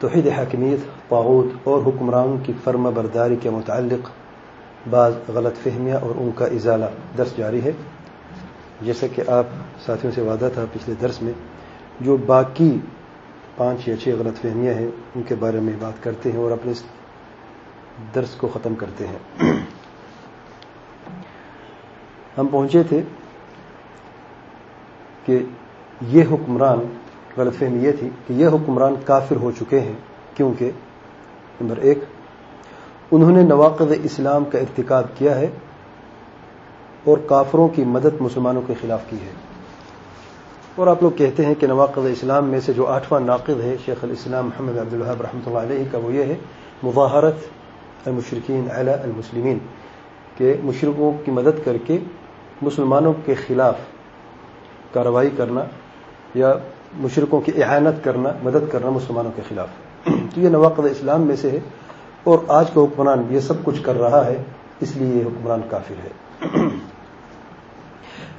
توحید حاکمیت، طاغوت اور حکمران کی فرما برداری کے متعلق بعض غلط فہمیاں اور ان کا ازالہ درس جاری ہے۔ جیسا کہ آپ ساتھیوں سے وعدہ تھا پچھلے درس میں، جو باقی پانچ یا چھ غلط فہمیاں ہیں، ان کے بارے میں بات کرتے ہیں اور اپنے درس کو ختم کرتے ہیں۔ ہم پہنچے تھے کہ یہ حکمران غلط فہمی یہ تھی کہ یہ حکمران کافر ہو چکے ہیں، کیونکہ، نمبر ایک، انہوں نے نواقض اسلام کا ارتکاب کیا ہے اور کافروں کی مدد مسلمانوں کے خلاف کی ہے۔ اور آپ لوگ کہتے ہیں کہ نواقض اسلام میں سے جو آٹھواں ناقد ہے، شیخ الاسلام محمد عبدالحب رحمۃ اللہ علیہ کا وہ یہ ہے، مظاہرت المشرقین علی المسلمین، کہ مشرقوں کی مدد کر کے مسلمانوں کے خلاف کارروائی کرنا یا مشرقوں کی اعانت کرنا، مدد کرنا مسلمانوں کے خلاف۔ تو یہ نواقد اسلام میں سے ہے اور آج کا حکمران یہ سب کچھ کر رہا ہے، اس لیے یہ حکمران کافر ہے۔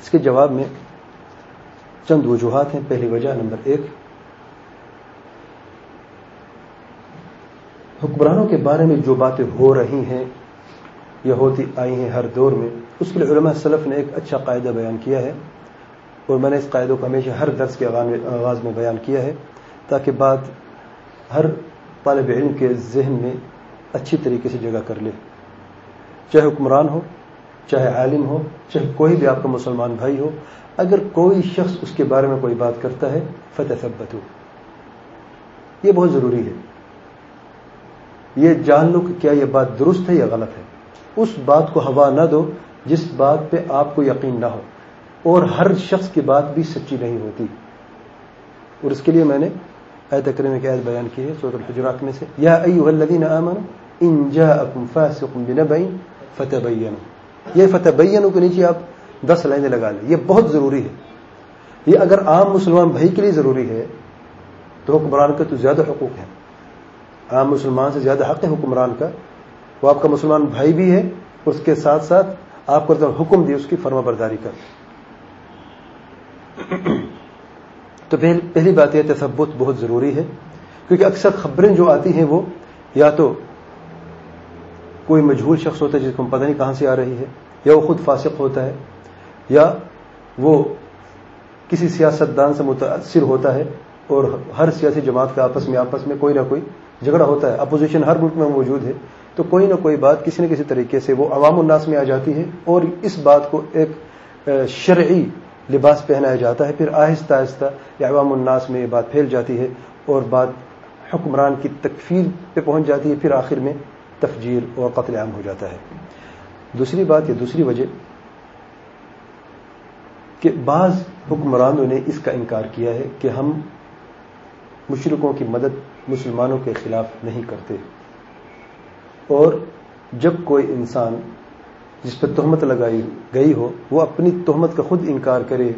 اس کے جواب میں چند وجوہات ہیں۔ پہلی وجہ نمبر ایک، حکمرانوں کے بارے میں جو باتیں ہو رہی ہیں یا ہوتی آئی ہیں ہر دور میں، اس کے لیے علماء صلف نے ایک اچھا قاعدہ بیان کیا ہے۔ اور میں نے اس قاعدوں کو ہمیشہ ہر درس کے آغاز میں بیان کیا ہے تاکہ بات ہر طالب علم کے ذہن میں اچھی طریقے سے جگہ کر لے۔ چاہے حکمران ہو، چاہے عالم ہو، چاہے کوئی بھی آپ کا مسلمان بھائی ہو، اگر کوئی شخص اس کے بارے میں کوئی بات کرتا ہے فتح ثبت ہو یہ بہت ضروری ہے۔ یہ جان لو کہ کیا یہ بات درست ہے یا غلط ہے۔ اس بات کو ہوا نہ دو جس بات پہ آپ کو یقین نہ ہو۔ اور ہر شخص کی بات بھی سچی نہیں ہوتی۔ اور اس کے لیے میں نے ایت کریم ایک عید بیان کی ہے سورت الحجرات میں سے۔ یا ایوہ الذین آمنوا ان جاءکم فاسق بنبعین فتبینوا۔ یہ فتبینوا کے نیچے آپ دس لائنیں لگا لیں۔ یہ بہت ضروری ہے۔ یہ اگر عام مسلمان بھائی کے لیے ضروری ہے، تو حکمران کا تو زیادہ حقوق ہے عام مسلمان سے زیادہ حق ہے حکمران کا۔ وہ آپ کا مسلمان بھائی بھی ہے، اس کے ساتھ ساتھ آپ کو حکم دی اس کی فرما برداری کر۔ تو پہلی بات یہ تثبت بہت ضروری ہے، کیونکہ اکثر خبریں جو آتی ہیں وہ یا تو کوئی مجہور شخص ہوتا ہے جس کو ہم پتہ نہیں کہاں سے آ رہی ہے، یا وہ خود فاسق ہوتا ہے، یا وہ کسی سیاست دان سے متاثر ہوتا ہے اور ہر سیاسی جماعت کا آپس میں آپس میں کوئی نہ کوئی جھگڑا ہوتا ہے۔ اپوزیشن ہر ملک میں موجود ہے تو کوئی نہ کوئی بات کسی نہ کسی طریقے سے وہ عوام الناس میں آ جاتی ہے اور اس بات کو ایک شرعی لباس پہنایا جاتا ہے، پھر آہستہ آہستہ یا عوام الناس میں یہ بات پھیل جاتی ہے اور بات حکمران کی تکفیر پہ پہنچ جاتی ہے، پھر آخر میں تفجیر اور قتل عام ہو جاتا ہے۔ دوسری بات یا دوسری وجہ کہ بعض حکمرانوں نے اس کا انکار کیا ہے کہ ہم مشرقوں کی مدد مسلمانوں کے خلاف نہیں کرتے۔ اور جب کوئی انسان جس پہ تہمت لگائی گئی ہو، وہ اپنی تہمت کا خود انکار کرے،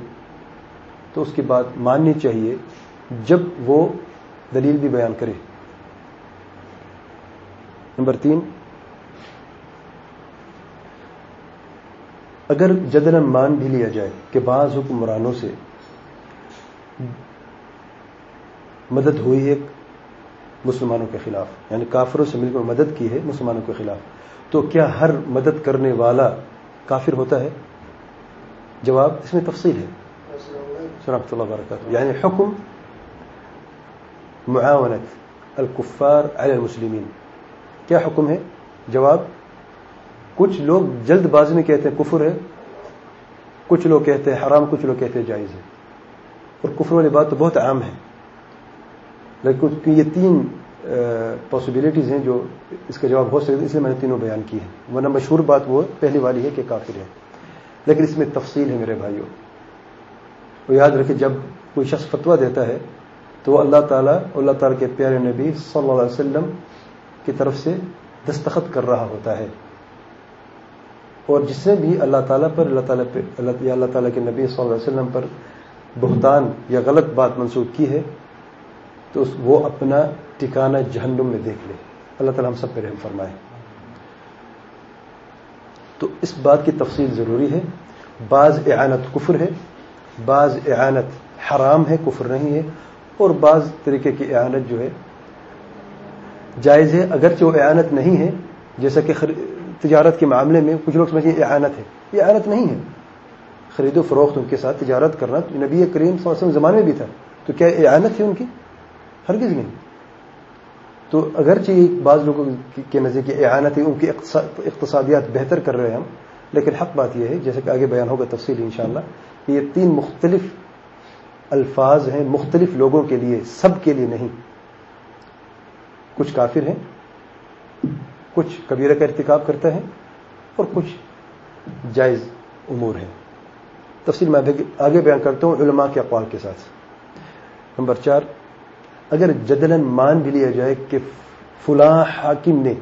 تو اس کی بات ماننی چاہیے جب وہ دلیل بھی بیان کرے۔ نمبر تین، اگر جدن مان بھی لیا جائے کہ بعض حکمرانوں سے مدد ہوئی ہے مسلمانوں کے خلاف یعنی کافروں سے مل کر مدد کی ہے مسلمانوں کے خلاف تو کیا ہر مدد کرنے والا کافر ہوتا ہے؟ جواب اس میں تفصیل ہے۔ رحمۃ اللہ وبرکاتہ۔ یعنی حکم معاونت الکفار علی المسلمین۔ کیا حکم ہے؟ جواب کچھ لوگ جلد بازی میں کہتے ہیں کفر ہے، کچھ لوگ کہتے ہیں حرام، کچھ لوگ کہتے ہیں جائز ہے۔ اور کفر والی بات تو بہت عام ہے، لیکن یہ تین پاسبلٹیز ہیں جو اس کا جواب ہو سکتے اس لیے میں نے تینوں بیان کی ہے ورنہ مشہور بات وہ پہلی والی ہے کہ کافر ہے۔ لیکن اس میں تفصیل ہے میرے بھائیوں وہ یاد رکھے جب کوئی شخص فتوا دیتا ہے، تو وہ اللہ تعالیٰ اللہ تعالیٰ کے پیارے نبی صلی اللہ علیہ وسلم کی طرف سے دستخط کر رہا ہوتا ہے۔ اور جس نے بھی اللہ تعالیٰ پر، اللہ تعالیٰ پہ، اللہ اللہ تعالیٰ کے نبی صلی اللہ علیہ وسلم پر بہتان یا غلط بات منسوخ کی ہے، تو وہ اپنا ٹھکانہ جہنم میں دیکھ لے۔ اللہ تعالیٰ ہم سب پہ رحم فرمائے۔ تو اس بات کی تفصیل ضروری ہے۔ بعض اعانت کفر ہے، بعض اعانت حرام ہے، کفر نہیں ہے۔ اور بعض طریقے کی اعانت جو ہے، جائز ہے۔ اگرچہ وہ اعانت نہیں ہے، جیسا کہ تجارت کے معاملے میں کچھ لوگ سمجھیں اعانت ہے۔ یہ اعانت نہیں ہے۔ خرید و فروخت ان کے ساتھ تجارت کرنا نبی کریم صلی اللہ علیہ وسلم زمانے میں بھی تھا۔ تو کیا اعانت ہے ان کی؟ ہرگز نہیں۔ تو اگرچہ بعض لوگوں کے نزدیک اعانت ہے، ان کی اقتصادیات بہتر کر رہے ہیں ہم، لیکن حق بات یہ ہے، جیسے کہ آگے بیان ہوگا تفصیل انشاءاللہ، کہ یہ تین مختلف الفاظ ہیں، مختلف لوگوں کے لیے، سب کے لیے نہیں۔ کچھ کافر ہیں، کچھ کبیرہ کا ارتکاب کرتا ہے، اور کچھ جائز امور ہیں۔ تفصیل میں آگے بیان کرتا ہوں علماء کے اقوال کے ساتھ۔ نمبر چار اگر جدلن مان بھی لیا جائے کہ فلاں حاکم نے،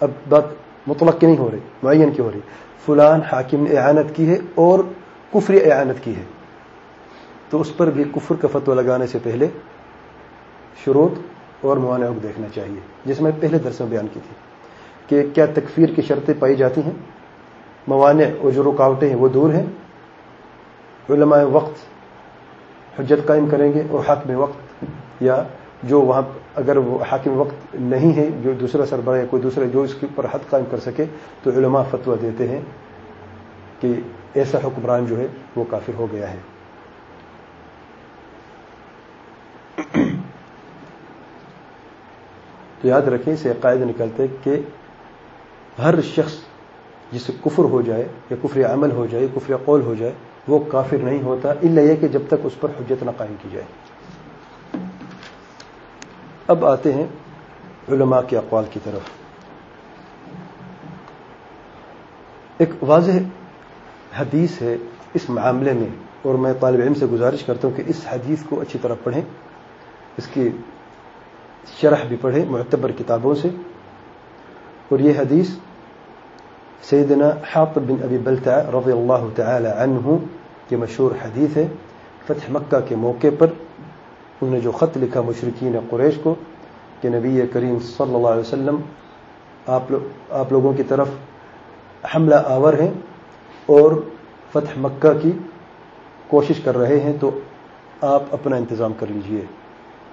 اب بات مطلق کی نہیں ہو رہی، معین کی ہو رہی فلان حاکم نے اعانت کی ہے اور کفری اعانت کی ہے، تو اس پر بھی کفر کا فتو لگانے سے پہلے شروط اور موانع کو دیکھنا چاہیے، جس میں پہلے درس میں بیان کی تھی کہ کیا تکفیر کی شرطیں پائی جاتی ہیں۔ موانع اور جو رکاوٹیں ہیں، وہ دور ہیں۔ علماء وقت حجت قائم کریں گے اور حق میں وقت یا جو وہاں اگر وہ حاکم وقت نہیں ہے، جو دوسرا سربراہ یا کوئی دوسرا جو اس کے اوپر حد قائم کر سکے، تو علماء فتویٰ دیتے ہیں کہ ایسا حکمران جو ہے وہ کافر ہو گیا ہے۔ تو یاد رکھیں اسے عقائد نکلتے کہ ہر شخص جسے کفر ہو جائے یا کفر عمل ہو جائے کفر قول ہو جائے، وہ کافر نہیں ہوتا اللہ یہ کہ جب تک اس پر حجت نہ قائم کی جائے۔ اب آتے ہیں علماء کے اقوال کی طرف۔ ایک واضح حدیث ہے اس معاملے میں، اور میں طالب علم سے گزارش کرتا ہوں کہ اس حدیث کو اچھی طرح پڑھیں۔ اس کی شرح بھی پڑھیں معتبر کتابوں سے۔ اور یہ حدیث سیدنا حاطب بن ابی بلتا رضی اللہ تعالی عنہ یہ مشہور حدیث ہے، فتح مکہ کے موقع پر۔ انہوں نے جو خط لکھا مشرقین قریش کو کہ نبی کریم صلی اللہ علیہ وسلم، آپ آپ لوگوں کی طرف حملہ آور ہیں اور فتح مکہ کی کوشش کر رہے ہیں، تو آپ اپنا انتظام کر لیجیے۔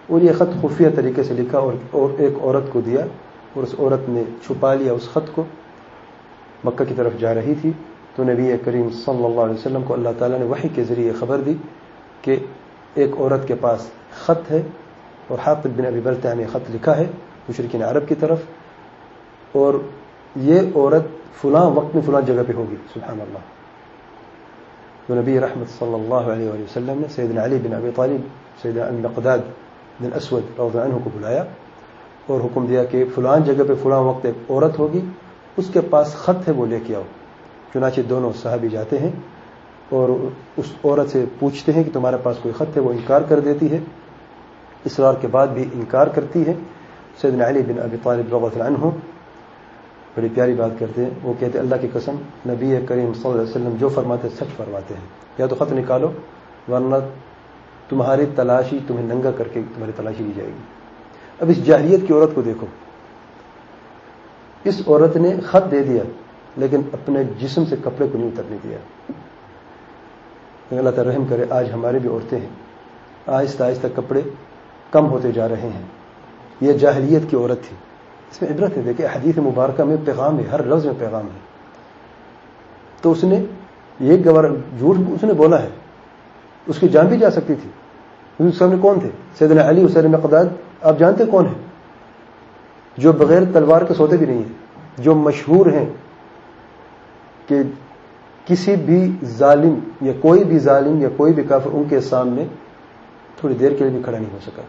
اور یہ خط خفیہ طریقے سے لکھا اور ایک عورت کو دیا اور اس عورت نے چھپا لیا اس خط کو۔ مکہ کی طرف جا رہی تھی، تو نبی کریم صلی اللہ علیہ وسلم کو اللہ تعالیٰ نے وحی کے ذریعے خبر دی کہ ایک عورت کے پاس خط ہے اور حافظ بن ابی بلتا نے خط لکھا ہے مشرقین عرب کی طرف اور یہ عورت فلاں وقت میں فلاں جگہ پہ ہوگی، سبحان اللہ۔ تو نبی رحمت صلی اللہ علیہ وسلم نے سیدنا علی بن ابی طالب، سیدنا المقداد بن اسود رضی عنہ کو بلایا اور حکم دیا کہ فلاں جگہ پہ فلاں وقت ایک عورت ہوگی، اس کے پاس خط ہے وہ لے کے آؤ۔ چنانچہ دونوں صحابی جاتے ہیں اور اس عورت سے پوچھتے ہیں کہ تمہارے پاس کوئی خط ہے، وہ انکار کر دیتی ہے۔ اسرار کے بعد بھی انکار کرتی ہے۔ سیدنا علی بن ابی طالب رضی عنہ بڑی پیاری بات کرتے ہیں۔ وہ کہتے ہیں، اللہ کی قسم، نبی کریم صلی اللہ علیہ وسلم جو فرماتے سچ فرماتے ہیں۔ یا تو خط نکالو، ورنہ تمہاری تلاشی تمہیں ننگا کر کے تمہاری تلاشی لی جائے گی۔ اب اس جاہلیت کی عورت کو دیکھو۔ اس عورت نے خط دے دیا، لیکن اپنے جسم سے کپڑے کو نہیں اترنے دیا۔ اللہ تعالی رحم کرے، آج ہماری بھی عورتیں ہیں۔ آہستہ آہستہ کپڑے کم ہوتے جا رہے ہیں۔ یہ جاہلیت کی عورت تھی۔ اس میں عبرت ہے، دیکھیں، حدیث مبارکہ میں پیغام ہے، ہر لفظ میں پیغام ہے۔ تو اس نے یہ گور جھوٹ اس نے بولا ہے۔ اس کی جان بھی جا سکتی تھی۔ اس سامنے کون تھے؟ سیدنا علی حسین مقداد آپ جانتے کون ہیں؟ جو بغیر تلوار کے سوتے بھی نہیں ہیں، جو مشہور ہیں کہ کسی بھی ظالم یا کوئی بھی ظالم یا کوئی بھی کافر ان کے سامنے تھوڑی دیر کے لیے بھی کھڑا نہیں ہو سکا۔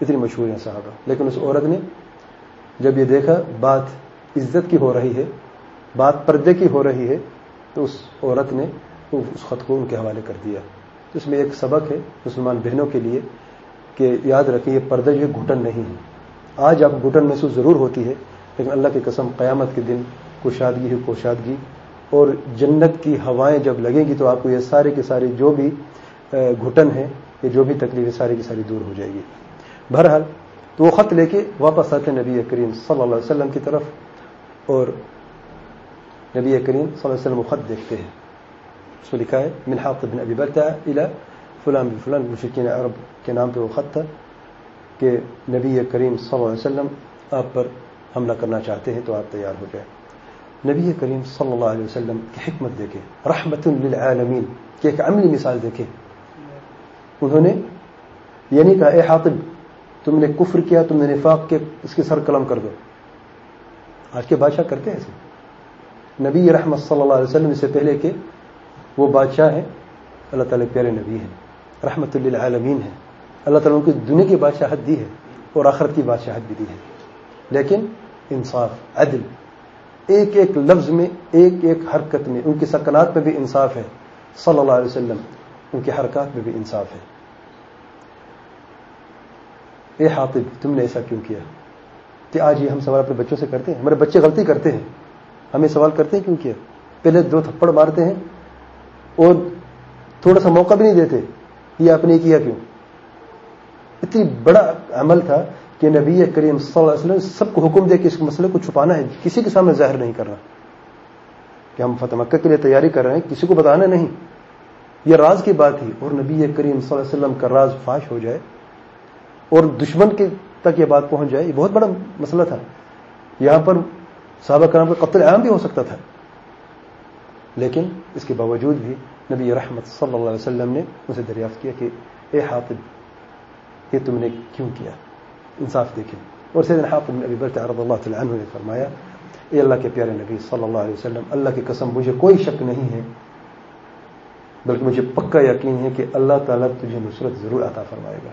اتنی مشہور ہیں صحابہ۔ لیکن اس عورت نے جب یہ دیکھا بات عزت کی ہو رہی ہے، بات پردے کی ہو رہی ہے، تو اس عورت نے اس خط کو ان کے حوالے کر دیا۔ اس میں ایک سبق ہے مسلمان بہنوں کے لیے کہ یاد رکھیں یہ پردہ جو گھٹن نہیں ہے۔ آج آپ گھٹن محسوس ضرور ہوتی ہے، لیکن اللہ کی قسم قیامت کے دن کوشادگی ہے کوشادگی۔ اور جنت کی ہوائیں جب لگیں گی تو آپ کو یہ سارے کے سارے جو بھی گھٹن ہے یہ جو بھی تکلیف ہے ساری کی ساری دور ہو جائے گی۔ بہرحال تو وہ خط لے کے واپس آتے نبی کریم صلی اللہ علیہ وسلم کی طرف اور نبی کریم صلی اللہ علیہ وسلم خط دیکھتے ہیں۔ اس میں لکھا ہے منحاط بن ابی برتا الى فلان بن فلان مشکین عرب کے نام پہ وہ خط تھا کہ نبی کریم صلی اللہ علیہ وسلم آپ پر حملہ کرنا چاہتے ہیں تو آپ تیار ہو جائیں۔ نبی کریم صلی اللہ علیہ وسلم کی حکمت دیکھیں۔ رحمت للعالمین، کہ ایک عملی مثال دیکھیں۔ انہوں نے یہ نہیں کہا، اے حاطب تم نے کفر کیا، تم نے نفاق کے اس کے سر قلم کر دو۔ آج کے بادشاہ کرتے ہیں ایسے نبی رحمت صلی اللہ علیہ وسلم سے پہلے کہ وہ بادشاہ ہیں۔ اللہ تعالیٰ پیارے نبی ہیں۔ رحمت للعالمین ہیں۔ اللہ تعالیٰ ان کی دنیا کی بادشاہت دی ہے اور آخرت کی بادشاہت بھی دی ہے۔ لیکن انصاف، عدل، ایک ایک لفظ میں، ایک ایک حرکت میں، ان کی سکنات میں بھی انصاف ہے۔ صلی اللہ علیہ وسلم، ان کی حرکات میں بھی انصاف ہے۔ اے حاطب، تم نے ایسا کیوں کیا؟ کہ آج یہ ہم سوال اپنے بچوں سے کرتے ہیں، ہمارے بچے غلطی کرتے ہیں۔ ہمیں سوال کرتے ہیں کیوں کیا؟ پہلے دو تھپڑ مارتے ہیں اور تھوڑا سا موقع بھی نہیں دیتے، یہ آپ نے کیا کیوں؟ اتنی بڑا عمل تھا کہ نبی کریم صلی اللہ علیہ وسلم سب کو حکم دے کہ اس مسئلے کو چھپانا ہے، کسی کے سامنے ظاہر نہیں کرنا کہ ہم فتح مکہ کے لیے تیاری کر رہے ہیں، کسی کو بتانا نہیں۔ یہ راز کی بات ہی اور نبی کریم صلی اللہ علیہ وسلم کا راز فاش ہو جائے۔ اور دشمن کے تک یہ بات پہنچ جائے، یہ بہت بڑا مسئلہ تھا۔ یہاں پر صحابہ کرام کا قتل عام بھی ہو سکتا تھا۔ لیکن اس کے باوجود بھی نبی رحمت صلی اللہ علیہ وسلم نے اسے دریافت کیا کہ، اے حاطب، یہ تم نے کیوں کیا؟ انصاف دیکھیں۔ اور سیدنا حاطب ابی برت عرض اللہ تعالی عنہ نے فرمایا، اے اللہ کے پیارے نبی صلی اللہ علیہ وسلم، اللہ کی قسم، مجھے کوئی شک نہیں ہے، بلکہ مجھے پکا یقین ہے کہ اللہ تعالیٰ تجھے نصرت ضرور عطا فرمائے گا۔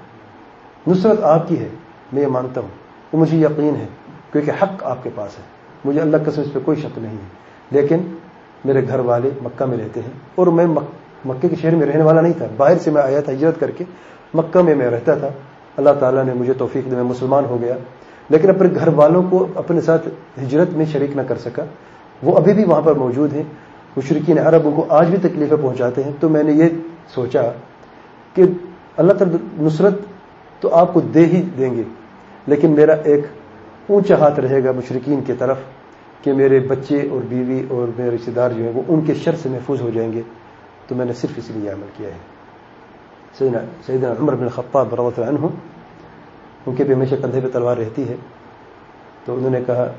نصرت آپ کی ہے، میں یہ مانتا ہوں۔ وہ مجھے یقین ہے، کیونکہ حق آپ کے پاس ہے۔ مجھے اللہ قسم اس پہ کوئی شک نہیں ہے۔ لیکن میرے گھر والے مکہ میں رہتے ہیں، اور میں مکے کے شہر میں رہنے والا نہیں تھا۔ باہر سے میں آیا تھا ہجرت کر کے، مکہ میں میں رہتا تھا۔ اللہ تعالیٰ نے مجھے توفیق میں مسلمان ہو گیا۔ لیکن اپنے گھر والوں کو اپنے ساتھ ہجرت میں شریک نہ کر سکا۔ وہ ابھی بھی وہاں پر موجود ہیں۔ مشرقین عرب ان کو آج بھی تکلیفیں پہنچاتے ہیں۔ تو میں نے یہ سوچا کہ اللہ تعالی نصرت تو آپ کو دے ہی دیں گے۔ لیکن میرا ایک اونچا ہاتھ رہے گا مشرقین کی طرف کہ میرے بچے اور بیوی اور میرے رشتے دار جو ہیں وہ ان کے شر سے محفوظ ہو جائیں گے۔ تو میں نے صرف اس لیے عمل کیا ہے۔ سیدنا سیدنا عمر بن خطاب برۃ عنہ، ان کے بھی ہمیشہ کندھے پہ تلوار رہتی ہے۔ تو انہوں نے کہا،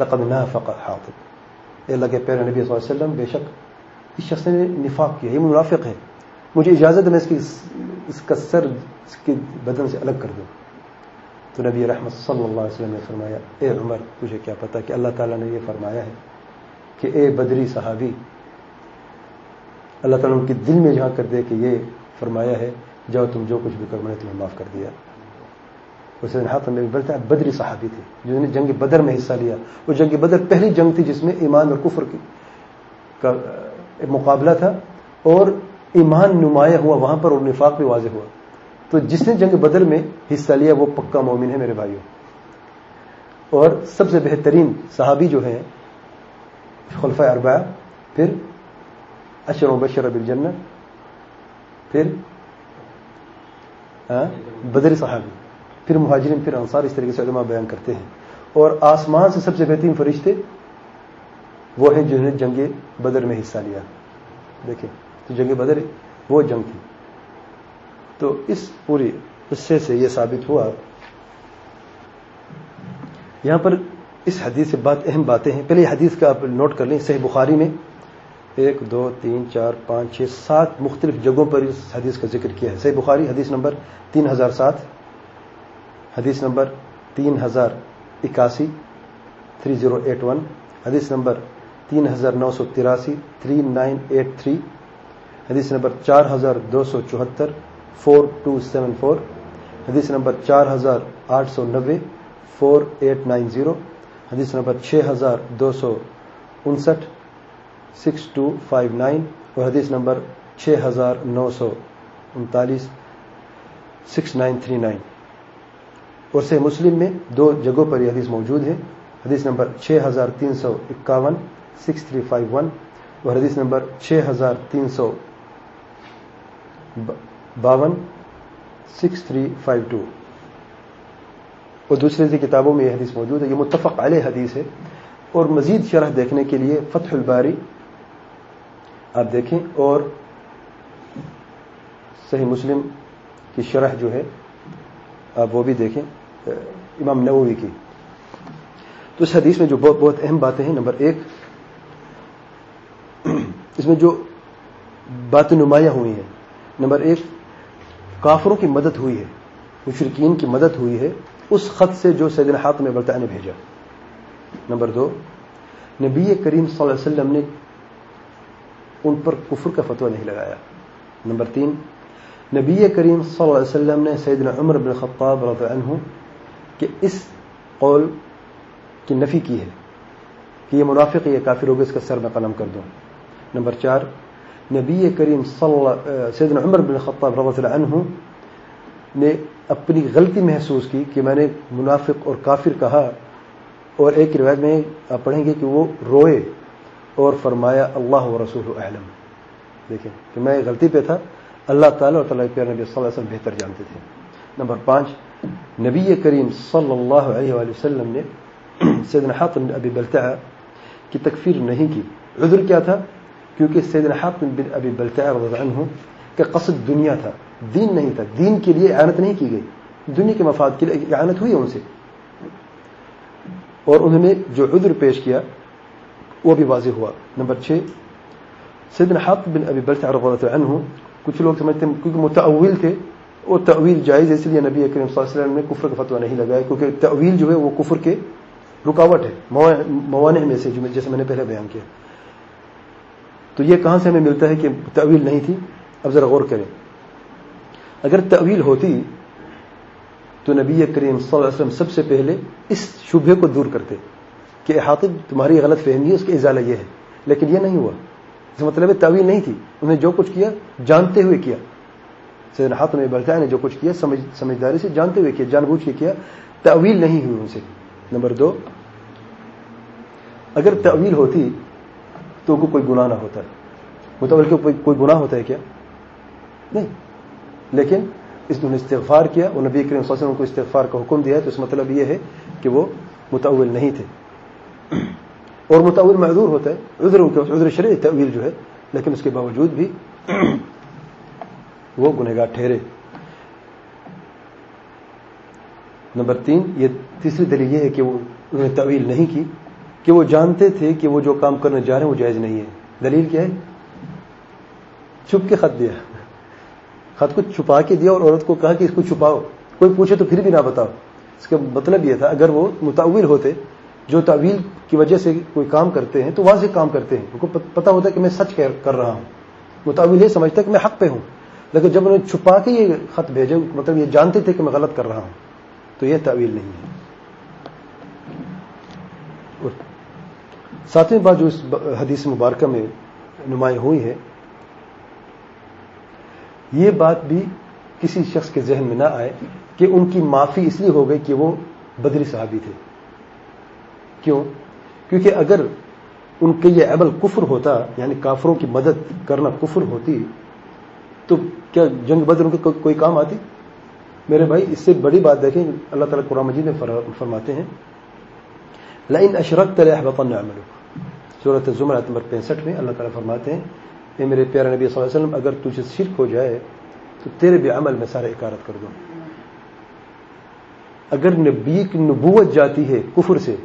لقد نافق حاطب اے اللہ کے پیر نبی صلی اللہ علیہ وسلم، بے شک اس شخص نے نفاق کیا، یہ منافق ہے۔ مجھے اجازت میں اس کی اس کا سر اس کے بدن سے الگ کر دوں۔ تو نبی رحمت صلی اللہ علیہ وسلم نے فرمایا، اے عمر تجھے کیا پتا کہ اللہ تعالیٰ نے یہ فرمایا ہے کہ اے بدری صحابی، اللہ تعالیٰ ان کے دل میں جہاں کر دے کہ یہ فرمایا ہے، جاؤ تم جو کچھ بھی کرو، میں نے تمہیں معاف کر دیا۔ اسے ہاتھ میں بلتا ہے، بدری صحابی تھے جنہوں نے جنگ بدر میں حصہ لیا۔ وہ جنگ بدر پہلی جنگ تھی جس میں ایمان اور کفر کا مقابلہ تھا اور ایمان نمایاں ہوا، وہاں پر اور نفاق بھی واضح ہوا۔ تو جس نے جنگ بدر میں حصہ لیا، وہ پکا مومن ہے میرے بھائیوں اور سب سے بہترین صحابی جو ہیں خلفہ اربا پھر اشر و بشر اب پھر بدر صحابی، پھر مہاجرین، پھر انصار، اس طریقے سے علماء بیان کرتے ہیں۔ اور آسمان سے سب سے بہترین فرشتے وہ ہیں جنہوں نے جنگ بدر میں حصہ لیا۔ دیکھیں۔ تو جنگ بدر وہ جنگ تھی۔ تو اس پوری قصے سے یہ ثابت ہوا۔ یہاں پر اس حدیث سے بات، اہم باتیں ہیں۔ پہلے حدیث کا آپ نوٹ کر لیں صحیح بخاری میں۔ ایک، دو، تین، چار، پانچ، چھ، سات مختلف جگہوں پر اس حدیث کا ذکر کیا ہے۔ صحیح بخاری، حدیث نمبر تین ہزار سات۔ حدیث نمبر تین ہزار اکاسی، تھری زیرو ایٹ ون۔ حدیث نمبر تین ہزار نو سو تراسی، تھری نائن ایٹ تھری۔ حدیث نمبر چار ہزار دو سو چوہتر فور ٹو سیون فور حدیث نمبر چار ہزار آٹھ سو نوے فور ایٹ نائن زیرو حدیث نمبر چھ ہزار دو سو انسٹھ سکس ٹو فائیو نائن اور حدیث نمبر چھ ہزار نو سو انتالیس سکس نائن تھری نائن اور سے مسلم میں دو جگہوں پر یہ حدیث موجود ہے، حدیث نمبر چھ ہزار تین سو اکاون سکس تھری فائیو ون اور حدیث نمبر چھ ہزار تین سو باون، سکس، تھری، فائیو، ٹو۔ اور دوسرے کتابوں میں یہ حدیث موجود ہے، یہ متفق علیہ حدیث ہے۔ اور مزید شرح دیکھنے کے لیے فتح الباری، آپ دیکھیں۔ اور صحیح مسلم کی شرح جو ہے، آپ وہ بھی دیکھیں، امام نووی کی۔ تو اس حدیث میں جو بہت بہت اہم باتیں ہیں، نمبر ایک، اس میں جو باتیں نمایاں ہوئی ہیں نمبر ایک، کافروں کی مدد ہوئی ہے مشرقین کی مدد ہوئی ہے، اس خط سے جو سیدنا حاتم برتا نے بھیجا۔ نمبر دو، نبی کریم صلی اللہ علیہ وسلم نے ان پر کفر کا فتویٰ نہیں لگایا۔ نمبر تین، نبی کریم صلی اللہ علیہ وسلم نے سیدنا عمر بن خطاب رضی عنہ کہ اس قول کی نفی کی ہے کہ یہ منافق، یہ کافر ہوگا اس کا سر میں قلم کر دوں۔ نمبر چار نبی کریم صلی اللہ سیدنا عمر بن خطاب رضی اللہ عنہ نے اپنی غلطی محسوس کی کہ میں نے منافق اور کافر کہا اور ایک روایت میں آپ پڑھیں گے کہ وہ روئے اور فرمایا، اللہ و رسول اعلم. دیکھیں کہ میں غلطی پہ تھا۔ اللہ تعالیٰ اور تعالیٰ پیار نبی صلی اللہ علیہ وسلم بہتر جانتے تھے۔ نمبر پانچ، نبی کریم صلی اللہ علیہ وآلہ وسلم نے سیدنا حاطم ابی بلتع کی تکفیر نہیں کی۔ عذر کیا تھا؟ کیونکہ سیدنا حاطم بن ابی بلتع رضی عنہ کا قصد دنیا تھا، دین نہیں تھا، دین کے لیے اعانت نہیں کی گئی۔ دنیا کے مفاد کے لیے اعانت ہوئی ان سے۔ اور انہوں نے جو عذر پیش کیا، وہ بھی واضح ہوا۔ نمبر چھ سیدنا حاطم بن ابی بلتع رضی عنہ، کچھ لوگ سمجھتے ہیں، کیونکہ متعویل تھے، وہ تعویل جائز اس لیے نبی کریم صلی اللہ علیہ وسلم نے کفر کا فتویٰ نہیں لگایا، کیونکہ تعویل جو ہے، وہ کفر کے رکاوٹ ہے، موانع میں سے جیسے میں نے پہلے بیان کیا۔ تو یہ کہاں سے ہمیں ملتا ہے کہ تعویل نہیں تھی؟ اب ذرا غور کریں۔ اگر تعویل ہوتی تو نبی کریم صلی اللہ علیہ وسلم سب سے پہلے اس شبہ کو دور کرتے کہ حاطب، تمہاری غلط فہمی ہے، اس کا ازالہ یہ ہے۔ لیکن یہ نہیں ہوا۔ اس مطلب تعویل نہیں تھی۔ انہوں نے جو کچھ کیا، جانتے ہوئے کیا۔ سیدنا حاطم برتا نے جو کچھ کیا سمجھداری سے جانتے ہوئے کیا، جان بوجھ کے کیا۔ تعویل نہیں ہوئی ان سے۔ نمبر دو، اگر تعویل ہوتی تو کو کوئی گناہ نہ ہوتا ہے۔ متول کے کوئی گناہ ہوتا ہے کیا؟ نہیں۔ لیکن اس نے استغفار کیا وہ نبی کریم صلی اللہ علیہ وسلم کو استغفار کا حکم دیا ہے، تو اس مطلب یہ ہے کہ وہ متول نہیں تھے۔ اور متعول معذور ہوتا ہے۔ عذر عذر شرع تعویل جو ہے، لیکن اس کے باوجود بھی وہ گنہگار ٹھہرے۔ نمبر تین، یہ تیسری دلیل یہ ہے کہ وہ انہوں نے تعویل نہیں کی۔ کہ وہ جانتے تھے کہ وہ جو کام کرنے جا رہے ہیں وہ جائز نہیں ہے۔ دلیل کیا ہے؟ چھپ کے خط دیا۔ خط کو چھپا کے دیا اور عورت کو کہا کہ اس کو چھپاؤ۔ کوئی پوچھے تو پھر بھی نہ بتاؤ۔ اس کا مطلب یہ تھا، اگر وہ متعول ہوتے، جو تعویل کی وجہ سے کوئی کام کرتے ہیں، تو وہاں سے کام کرتے ہیں۔ ان کو پتا ہوتا ہے کہ میں سچ کر رہا ہوں۔ متعویل یہ سمجھتا ہے کہ میں حق پہ ہوں۔ لیکن جب انہوں نے چھپا کے یہ خط بھیجے مطلب یہ جانتے تھے کہ میں غلط کر رہا ہوں، تو یہ تعویل نہیں ہے۔ ساتویں بات جو اس حدیث مبارکہ میں نمایاں ہوئی ہے، یہ بات بھی کسی شخص کے ذہن میں نہ آئے کہ ان کی معافی اس لیے ہو گئی کہ وہ بدری صحابی تھے۔ کیوں؟ کیونکہ اگر ان کے یہ عمل کفر ہوتا یعنی کافروں کی مدد کرنا کفر ہوتی، تو کیا جنگ بدر ان کے کوئی کام آتی؟ میرے بھائی، اس سے بڑی بات دیکھیں، اللہ تعالیٰ قرآن مجید میں فرماتے ہیں لائن اشرک تلح عمل صورت زمر نمبر پینسٹھ میں اللہ تعالیٰ فرماتے ہیں کہ میرے پیارے نبی صلی اللہ علیہ وسلم، اگر تجھے شرک ہو جائے تو تیرے بھی عمل میں سارے اکارت کر دوں اگر نبی کی نبوت جاتی ہے کفر سے،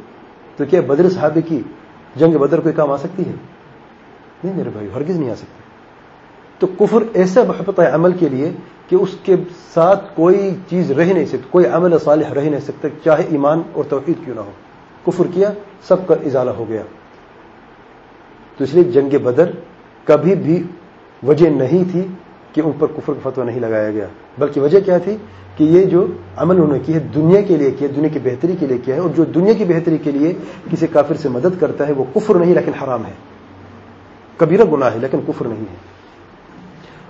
تو کیا بدر صحابے کی جنگ بدر کوئی کام آ سکتی ہے؟ نہیں میرے بھائی، ہرگز نہیں آ سکتی۔ تو کفر ایسا محبت ہے عمل کے لیے کہ اس کے ساتھ کوئی چیز رہ نہیں سکتی، کوئی عمل صالح رہ نہیں سکتا، چاہے ایمان اور توحید کیوں نہ ہو۔ کفر کیا، سب کا ازالہ ہو گیا۔ تو اس لیے جنگ بدر کبھی بھی وجہ نہیں تھی کہ ان پر کفر کا فتویٰ نہیں لگایا گیا۔ بلکہ وجہ کیا تھی کہ یہ جو عمل انہوں نے کی ہے دنیا کے لیے کیا دنیا کی بہتری کے لیے کیا ہے، اور جو دنیا کی بہتری کے لیے کسی کافر سے مدد کرتا ہے وہ کفر نہیں لیکن حرام ہے۔ کبیرہ گناہ ہے لیکن کفر نہیں ہے۔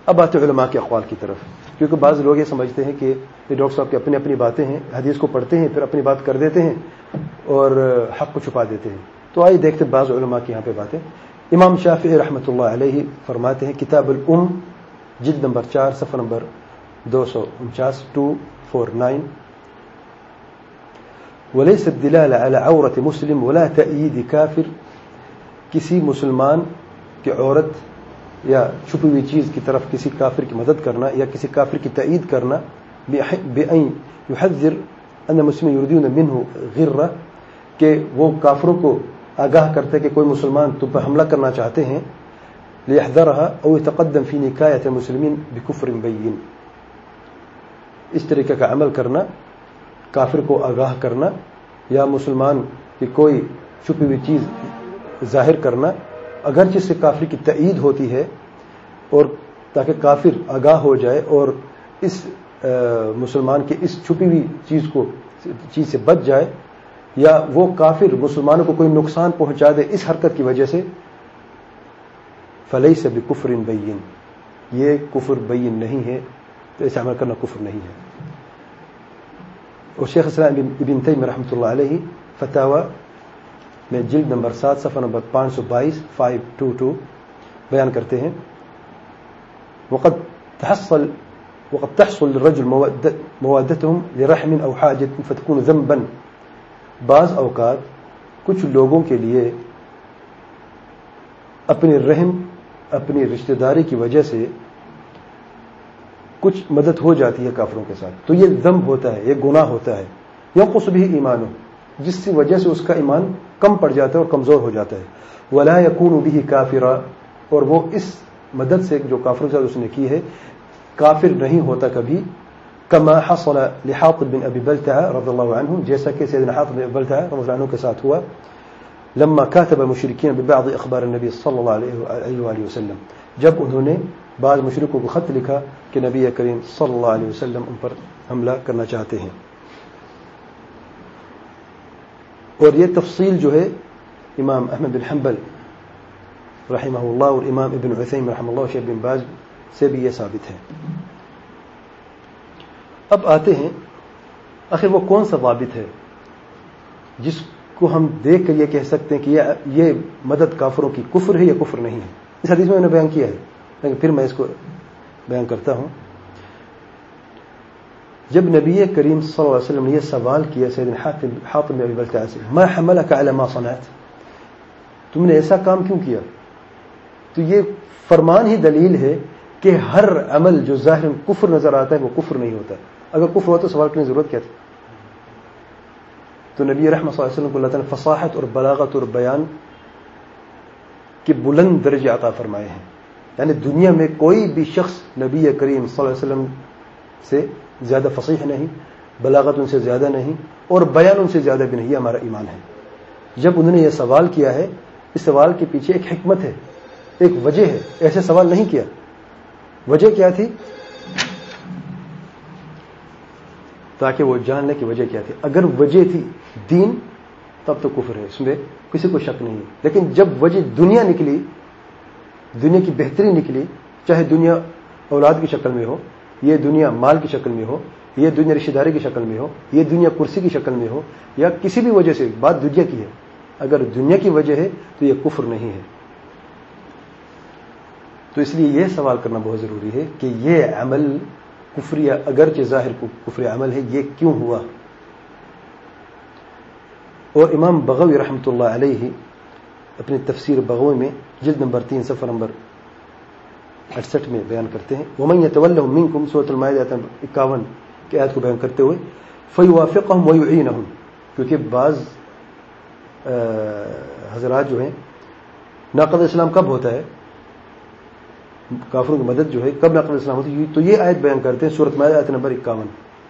اب آتے علماء کے اقوال کی طرف، کیونکہ بعض لوگ یہ سمجھتے ہیں کہ یہ ڈاکٹر صاحب کی اپنی اپنی باتیں ہیں، حدیث کو پڑھتے ہیں، پھر اپنی بات کر دیتے ہیں اور حق کو چھپا دیتے ہیں۔ تو آئیے دیکھتے بعض علماء کی یہاں پہ باتیں۔ امام شافی رحمۃ اللہ علیہ فرماتے ہیں، کتاب الام، جلد نمبر چار، صفحہ نمبر دو سو انچاس ٹو فور نائن وليس الدلالة على عورة مسلم ولا تأييد كافر کسی مسلمان کی عورت یا چھپی ہوئی چیز کی طرف کسی کافر کی مدد کرنا یا کسی کافر کی تعید کرنا بأن يحذر أن مسلم يردون منه غرة کہ وہ کافروں کو آگاہ کرتے کہ کوئی مسلمان تم پر حملہ کرنا چاہتے ہیں ليحذرها او يتقدم في نكاية المسلمين بكفر بين اس طریقے کا عمل کرنا، کافر کو آگاہ کرنا یا مسلمان کی کوئی چھپی ہوئی چیز ظاہر کرنا اگر جس سے کافر کی تعید ہوتی ہے اور تاکہ کافر آگاہ ہو جائے اور اس مسلمان کے اس چھپی ہوئی چیز کو، چیز سے بچ جائے یا وہ کافر مسلمانوں کو کوئی نقصان پہنچا دے اس حرکت کی وجہ سے؟ فلئی سے بھی کفر بین یہ کفر بین نہیں ہے، تو ایسا عمل کرنا کفر نہیں ہے۔ اور شیخ اسلام ابن تیم رحمۃ اللہ علیہ فتح میں جلد نمبر سات، صفحہ نمبر پانچ سو بائیس فائیو ٹو ٹو بیان کرتے ہیں۔ وقد تحصل وقد تحصل للرجل موادتهم لرحم او حاجة فتكون ذنبا۔ بعض اوقات کچھ لوگوں کے لیے اپنے رحم، اپنی رشتہ داری کی وجہ سے کچھ مدد ہو جاتی ہے کافروں کے ساتھ۔ تو یہ ذنب ہوتا ہے، یہ گناہ ہوتا ہے۔ یا کچھ بھی ایمان ہو جس کی وجہ سے اس کا ایمان کم پڑ جاتا ہے اور کمزور ہو جاتا ہے۔ ولا یقون بھی کافرا، اور وہ اس مدد سے جو کافروں کے ساتھ اس نے کی ہے، کافر نہیں ہوتا کبھی۔ کما حصل لحاطب بن ابی بلتع رضی اللہ عنہ جیسا کہ سیدنا حاطب بن ابی بلتع رضی اللہ عنہ کے ساتھ ہوا لما كاتب المشركين ببعض اخبار النبي صلی اللہ علیہ وآلہ وسلم. جب انہوں نے بعض مشرکوں کو خط لکھا کہ نبی کریم صلی اللہ علیہ وسلم ان پر حملہ کرنا چاہتے ہیں۔ اور یہ تفصیل جو ہے، امام احمد بن حنبل رحمہ اللہ اور امام ابن عثیم رحمہ اللہ شیخ بن باز سے بھی یہ ثابت ہے۔ اب آتے ہیں، آخر وہ کون سا ضابط ہے؟ جس کو ہم دیکھ کر یہ کہہ سکتے ہیں کہ یہ مدد کافروں کی کفر ہے یا کفر نہیں ہے۔ اس حدیث میں نے بیان کیا ہے، لیکن پھر میں اس کو بیان کرتا ہوں۔ جب نبی کریم صلی اللہ علیہ وسلم نے یہ سوال کیا سیدنا حاطم ابی بلتع سے، ما حملك على ما صنعت؟ تم نے ایسا کام کیوں کیا؟ تو یہ فرمان ہی دلیل ہے کہ ہر عمل جو ظاہر کفر نظر آتا ہے وہ کفر نہیں ہوتا۔ اگر کفر ہوتا تو سوال کرنے کی ضرورت کیا تھی؟ تو نبی رحمۃ صلی اللہ علیہ وسلم کو اللہ تعالیٰ فصاحت اور بلاغت اور بیان کے بلند درجے عطا فرمائے ہیں۔ یعنی دنیا میں کوئی بھی شخص نبی کریم صلی اللہ علیہ وسلم سے زیادہ فصیح نہیں، بلاغت ان سے زیادہ نہیں اور بیان ان سے زیادہ بھی نہیں، یہ ہمارا ایمان ہے۔ جب انہوں نے یہ سوال کیا ہے، اس سوال کے پیچھے ایک حکمت ہے، ایک وجہ ہے، ایسے سوال نہیں کیا۔ وجہ کیا تھی؟ تاکہ وہ جاننے کی وجہ کیا تھی؟ اگر وجہ تھی دین، تب تو کفر ہے۔ اس میں کسی کو شک نہیں لیکن جب وجہ دنیا نکلی، دنیا کی بہتری نکلی، چاہے دنیا اولاد کی شکل میں ہو یہ دنیا مال کی شکل میں ہو یہ دنیا رشتے داری کی شکل میں ہو یہ دنیا کرسی کی شکل میں ہو، یا کسی بھی وجہ سے، بات دنیا کی ہے۔ اگر دنیا کی وجہ ہے، تو یہ کفر نہیں ہے۔ تو اس لیے یہ سوال کرنا بہت ضروری ہے کہ یہ عمل کفری اگرچہ ظاہر کو کفر عمل ہے، یہ کیوں ہوا؟ اور امام بغوی رحمۃ اللہ علیہ اپنی تفسیر بغوی میں جلد نمبر تین سفر نمبر اڑسٹھ میں بیان کرتے ہیں۔ ومن يتولهم منكم سورۃ المائدہ اکاون کی آیت کو بیان کرتے ہوئے فیوافقهم ویعینهم کیونکہ بعض حضرات جو ہیں، ناقد اسلام کب ہوتا ہے؟ کافروں کی مدد جو ہے کب ناقد اسلام ہوتی ہے، تو یہ آیت بیان کرتے ہیں سورت مائدہ آیت نمبر اکاون۔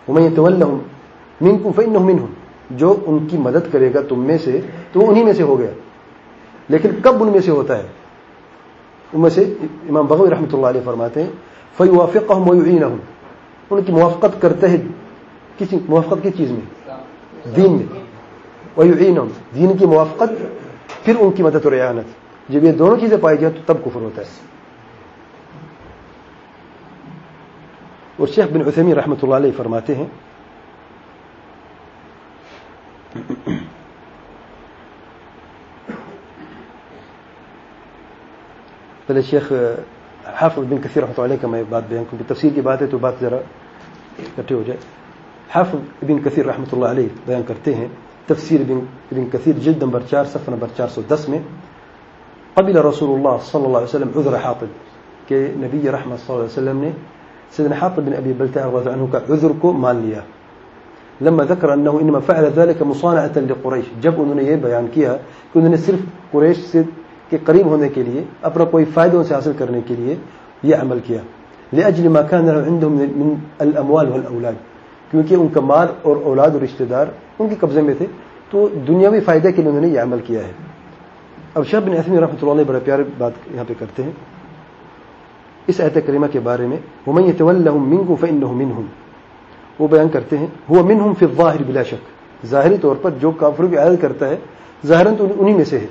ومن يتولهم منكم فانهم منهم جو ان کی مدد کرے گا تم میں سے، تو انہی میں سے ہو گیا۔ لیکن کب ان میں سے ہوتا ہے؟ ان میں سے امام بغوی رحمۃ اللہ علیہ فرماتے ہیں فی وافق ان کی موافقت کرتے ہیں کسی موافقت کی چیز میں؟ دین میں۔ ویعین دین کی موافقت، پھر ان کی مدد اور اعانت۔ جب یہ دونوں چیزیں پائی جائیں تو تب کفر ہوتا ہے۔ اور شیخ بن عثمی رحمۃ اللہ علیہ فرماتے ہیں، پہلے شیخ حافظ بن کثیر رحمۃ اللہ کا میں بات بیان کیونکہ تفسیر کی بات ہے تو بات ذرا اکٹھے ہو جائے۔ حافظ بن کثیر رحمۃ اللہ علیہ بیان کرتے ہیں، تفسیر بن کثیر جلد نمبر چار، صفحہ نمبر چار سو دس میں، قبل رسول اللہ صلی اللہ علیہ وسلم عذر حاطب کہ نبی رحمت صلی اللہ علیہ وسلم نے سیدنا حاطب بن ابی بلتہ رضی عنہ کا عذر کو لما ذکر انه انما فعل ذلك مصانعه لقريش، جب انہوں نے یہ بیان کیا کہ انہوں نے صرف قریش سے کے قریب ہونے کے لیے، اپنا کوئی فائدوں سے حاصل کرنے کے لیے یہ عمل کیا۔ لاجل ما كان عندهم من الاموال والاولاد کیونکہ ان کا مال اور اولاد اور رشتہ دار ان کے قبضے میں تھے، تو دنیاوی فائدے کے لیے انہوں نے یہ عمل کیا ہے۔ اب شاہ بن عثمی رحمۃ اللہ علیہ بڑا پیارے بات یہاں پہ کرتے ہیں۔ اس ایت کریمہ کے بارے میں، ومن يتولهم منكم فانه منهم۔ وہ بیان کرتے ہیں وہ منہم فی الظاہر بلا شک ظاہری طور پر جو کافروں کی عائد کرتا ہے، ظاہراً تو انہی میں سے ہے۔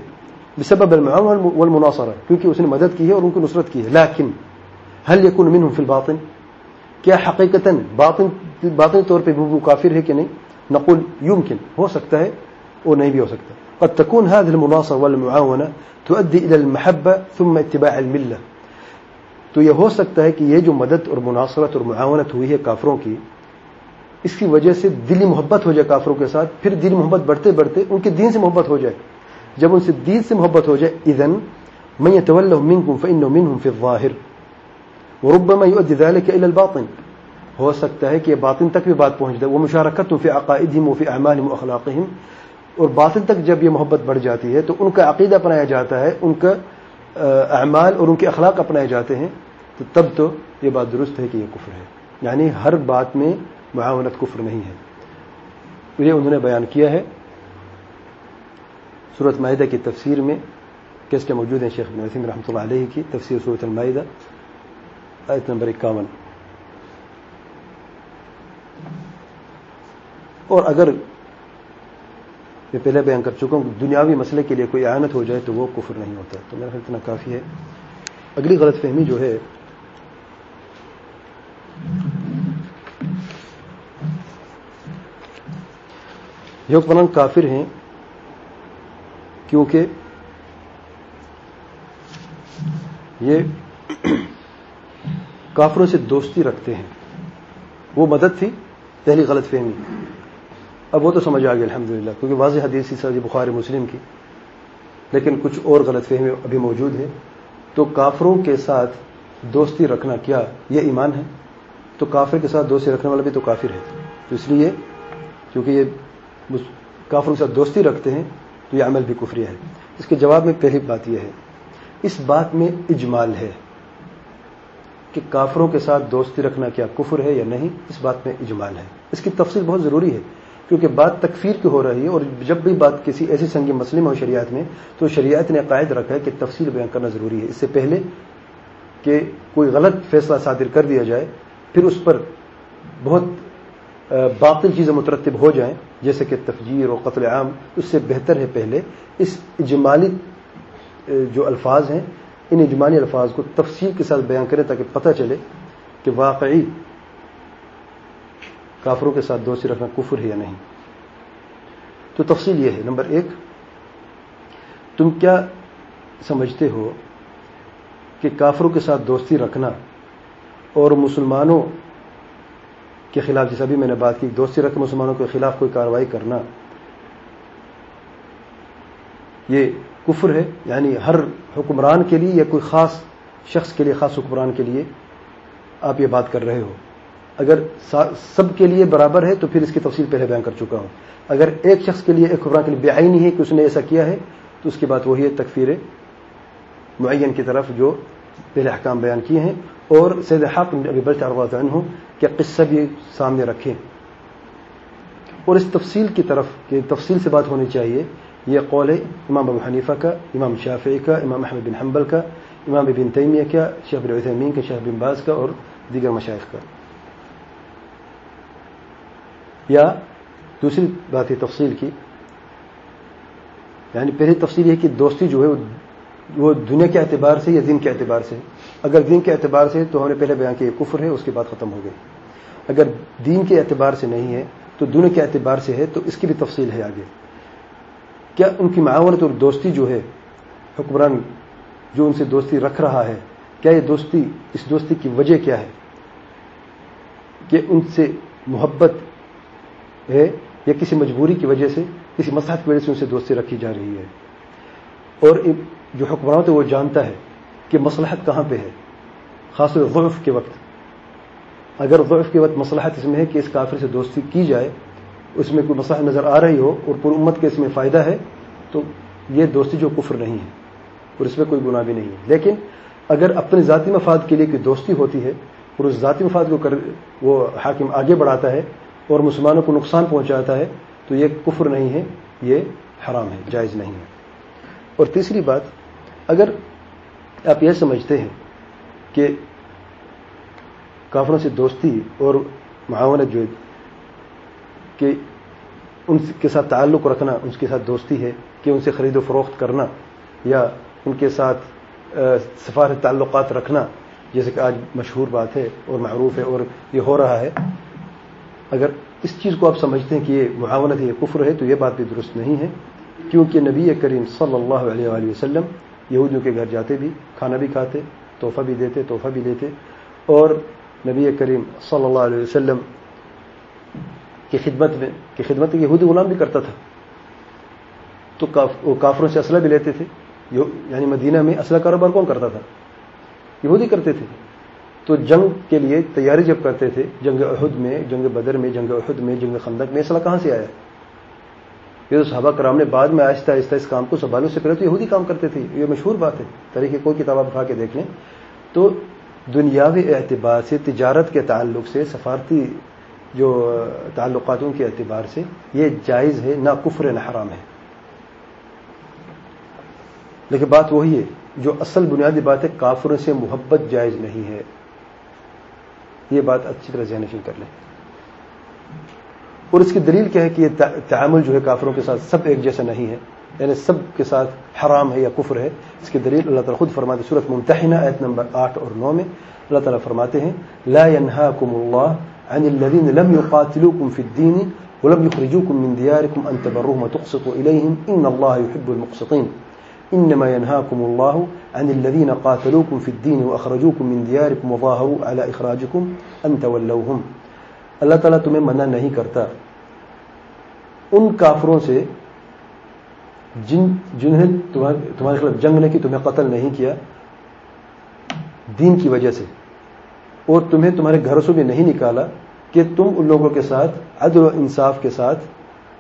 بسبب المعاون والمناصرہ کیونکہ اس نے مدد کی ہے اور ان کو نصرت کی ہے۔ لیکن، هل يكون منهم في الباطن؟ کیا حقیقتا باطن، باطنی طور پہ وہ کافر ہے کہ نہیں؟ نقول يمكن ہو سکتا ہے اور نہیں بھی ہو سکتا۔ قد تكون هذه المناصرة والمعاونة تؤدي إلى المحبة ثم اتباع الملة۔ تو یہ ہو سکتا ہے کہ یہ جو مدد اور مناصرت اور معاونت ہوئی ہے کافروں کی، اس کی وجہ سے دلی محبت ہو جائے کافروں کے ساتھ، پھر دلی محبت بڑھتے بڑھتے ان کے دین سے محبت ہو جائے۔ جب ان سے دین سے محبت ہو جائے ادن میں يتولى منكم منهم في الظاهر وربما يؤدي ذلك إلى الباطن۔ ہو سکتا ہے کہ یہ باطن تک بھی بات پہنچ جائے۔ وہ مشارکت فی عقائدہم وفی اعمالہم واخلاقہم۔ اور باطن تک جب یہ محبت بڑھ جاتی ہے تو ان کا عقیدہ اپنایا جاتا ہے، ان کا اعمال اور ان کے اخلاق اپنائے جاتے ہیں۔ تو تب تو یہ بات درست ہے کہ یہ کفر ہے۔ یعنی ہر بات میں معاونت کفر نہیں ہے۔ یہ انہوں نے بیان کیا ہے۔ صورت معاہدہ کی تفسیر میں کیسٹیں موجود ہیں؟ شیخ نسیم رحمۃ اللہ علیہ کی تفسیر صورت المائدہ، آیت نمبر اکاون۔ اور اگر میں پہلے بیان کر چکا ہوں دنیاوی مسئلے کے لیے کوئی اعانت ہو جائے تو وہ کفر نہیں ہوتا۔ تو میرا خیال اتنا کافی ہے۔ اگلی غلط فہمی جو ہے یہ حکمران کافر ہیں کیونکہ یہ کافروں سے دوستی رکھتے ہیں۔ وہ مدد تھی پہلی غلط فہمی۔ اب وہ تو سمجھ آ گئی الحمد للہ کیونکہ واضح حدیث سر بخار مسلم کی۔ لیکن کچھ اور غلط فہمی ابھی موجود ہے تو کافروں کے ساتھ دوستی رکھنا کیا یہ ایمان ہے؟ تو کافر کے ساتھ دوستی رکھنے والا بھی تو کافر ہے تو اس لیے کیونکہ یہ کافروں کے ساتھ دوستی رکھتے ہیں، تو یہ عمل بھی کفری ہے۔ اس کے جواب میں پہلی بات یہ ہے۔ اس بات میں اجمال ہے کہ کافروں کے ساتھ دوستی رکھنا کیا کفر ہے یا نہیں، اس بات میں اجمال ہے۔ اس کی تفصیل بہت ضروری ہے، کیونکہ بات تکفیر کی ہو رہی ہے اور جب بھی بات کسی ایسی سنگی مسلم ہو شریعت میں، تو شریعت نے قائد رکھا ہے کہ تفصیل بیان کرنا ضروری ہے۔ اس سے پہلے کہ کوئی غلط فیصلہ صادر کر دیا جائے پھر اس پر بہت باطل چیزیں مترتب ہو جائیں، جیسے کہ تفجیر اور قتل عام، اس سے بہتر ہے پہلے اس اجمالی جو الفاظ ہیں، ان اجمالی الفاظ کو تفصیل کے ساتھ بیان کریں تاکہ پتہ چلے کہ واقعی کافروں کے ساتھ دوستی رکھنا کفر ہے یا نہیں۔ تو تفصیل یہ ہے، نمبر ایک، تم کیا سمجھتے ہو کہ کافروں کے ساتھ دوستی رکھنا اور مسلمانوں کے خلاف، جیسا بھی میں نے بات کی، دوستی رکھ مسلمانوں کے خلاف کوئی کاروائی کرنا، یہ کفر ہے یعنی ہر حکمران کے لیے یا کوئی خاص شخص کے لیے، خاص حکمران کے لیے آپ یہ بات کر رہے ہو۔ اگر سب کے لیے برابر ہے تو پھر اس کی تفصیل پہلے بیان کر چکا ہوں۔ اگر ایک شخص کے لیے، ایک حکمران کے لیے بے آئی نہیں ہے کہ اس نے ایسا کیا ہے، تو اس کی بات وہی ہے، تکفیر معین کی طرف جو پہلے احکام بیان کیے ہیں۔ اور سید حق ابھی بلٹ عنہ کہ قصہ بھی سامنے رکھیں۔ اور اس تفصیل کی طرف کہ تفصیل سے بات ہونی چاہیے۔ یہ قول ہے امام ابو حنیفہ کا، امام شافعی کا، امام احمد بن حنبل کا، امام ابن تیمیہ کا، شیخ بن عثیمین کا، شیخ بن باز کا اور دیگر مشائق کا۔ یا دوسری بات ہے تفصیل کی یعنی پہلی تفصیل یہ کہ دوستی جو ہے وہ دنیا کے اعتبار سے یا دن کے اعتبار سے اگر دن کے اعتبار سے تو ہم نے پہلے بیان کیا کفر ہے، اس کے بعد ختم ہو گئے اگر دین کے اعتبار سے نہیں ہے، تو دنیا کے اعتبار سے ہے، تو اس کی بھی تفصیل ہے آگے۔ کیا ان کی معاونت اور دوستی جو ہے، حکمران جو ان سے دوستی رکھ رہا ہے، کیا یہ دوستی، اس دوستی کی وجہ کیا ہے؟ کہ ان سے محبت ہے یا کسی مجبوری کی وجہ سے، کسی مسحت کی وجہ سے ان سے دوستی رکھی جا رہی ہے۔ اور جو حکمران تو وہ جانتا ہے کہ مصلحت کہاں پہ ہے؟ خاص طور ضعف کے وقت۔ اگر ضعف کے وقت مصلحت اس میں ہے کہ اس کافر سے دوستی کی جائے، اس میں کوئی مسئلہ نظر آ رہی ہو اور پور امت کے اس میں فائدہ ہے، تو یہ دوستی جو کفر نہیں ہے، اور اس میں کوئی گناہ بھی نہیں ہے۔ لیکن اگر اپنے ذاتی مفاد کے لیے کوئی دوستی ہوتی ہے، اور اس ذاتی مفاد کو کر، وہ حاکم آگے بڑھاتا ہے اور مسلمانوں کو نقصان پہنچاتا ہے، تو یہ کفر نہیں ہے، یہ حرام ہے، جائز نہیں ہے۔ اور تیسری بات، اگر آپ یہ سمجھتے ہیں کہ کافروں سے دوستی اور معاونت جو کہ ان کے ساتھ تعلق رکھنا، ان کے ساتھ دوستی ہے، کہ ان سے خرید و فروخت کرنا یا ان کے ساتھ سفارت تعلقات رکھنا، جیسے کہ آج مشہور بات ہے اور معروف ہے اور یہ ہو رہا ہے۔ اگر اس چیز کو آپ سمجھتے ہیں کہ یہ معاونت ہے، یہ کفر ہے، تو یہ بات بھی درست نہیں ہے، کیونکہ نبی کریم صلی اللہ علیہ وآلہ وسلم یہودیوں کے گھر جاتے بھی، کھانا بھی کھاتے، تحفہ بھی دیتے، تحفہ بھی دیتے اور نبی کریم صلی اللہ علیہ وسلم کی خدمت میں، کی خدمت یہودی غلام بھی کرتا تھا۔ تو وہ کافروں سے اسلحہ بھی لیتے تھے۔ یعنی مدینہ میں اسلحہ کاروبار کون کرتا تھا؟ یہودی کرتے تھے۔ تو جنگ کے لیے تیاری جب کرتے تھے، جنگ عہد میں، جنگ بدر میں، جنگ عہد میں، جنگ خندق میں، اسلحہ کہاں سے آیا؟ یہ تو صحابہ کرام نے بعد میں آہستہ آہستہ اس کام کو سنبھالوں سے پہلے تو یہودی کام کرتے تھے، یہ مشہور بات ہے۔ طریقے کوئی کتاب آپ اٹھا کے دیکھ لیں۔ تو دنیاوی اعتبار سے، تجارت کے تعلق سے، سفارتی جو تعلقاتوں کے اعتبار سے یہ جائز ہے، نہ کفر نہ حرام ہے۔ لیکن بات وہی ہے، جو اصل بنیادی بات ہے، کافروں سے محبت جائز نہیں ہے۔ یہ بات اچھی طرح ذہن نشین کر لیں۔ اور اس کی دلیل کیا ہے کہ یہ تعامل جو ہے کافروں کے ساتھ سب ایک جیسا نہیں ہے یعنی سب کے ساتھ حرام ہے یا کفر ہے، اس کی دلیل اللہ تعالیٰ خود فرماتے صورت ممتحنہ ایت نمبر آٹھ اور نو میں اللہ تعالیٰ فرماتے ہیں، لا ينهاكم الله عن الذين لم يقاتلوكم في الدين ولم يخرجوكم من دياركم أن تبروهم وتقسطوا إليهم، إن الله يحب المقسطين. إنما ينهاكم الله عن الذين قاتلوكم في الدين وأخرجوكم من دياركم وظاهروا على إخراجكم أن تولوهم. اللہ تعالیٰ تمہیں منع نہیں کرتا۔ ان کافروں سے جن جنہیں تمہارے خلاف جنگ نے کی، تمہیں قتل نہیں کیا، دین کی وجہ سے۔ اور تمہیں تمہارے گھروں سے بھی نہیں نکالا کہ تم ان لوگوں کے ساتھ عدل و انصاف کے ساتھ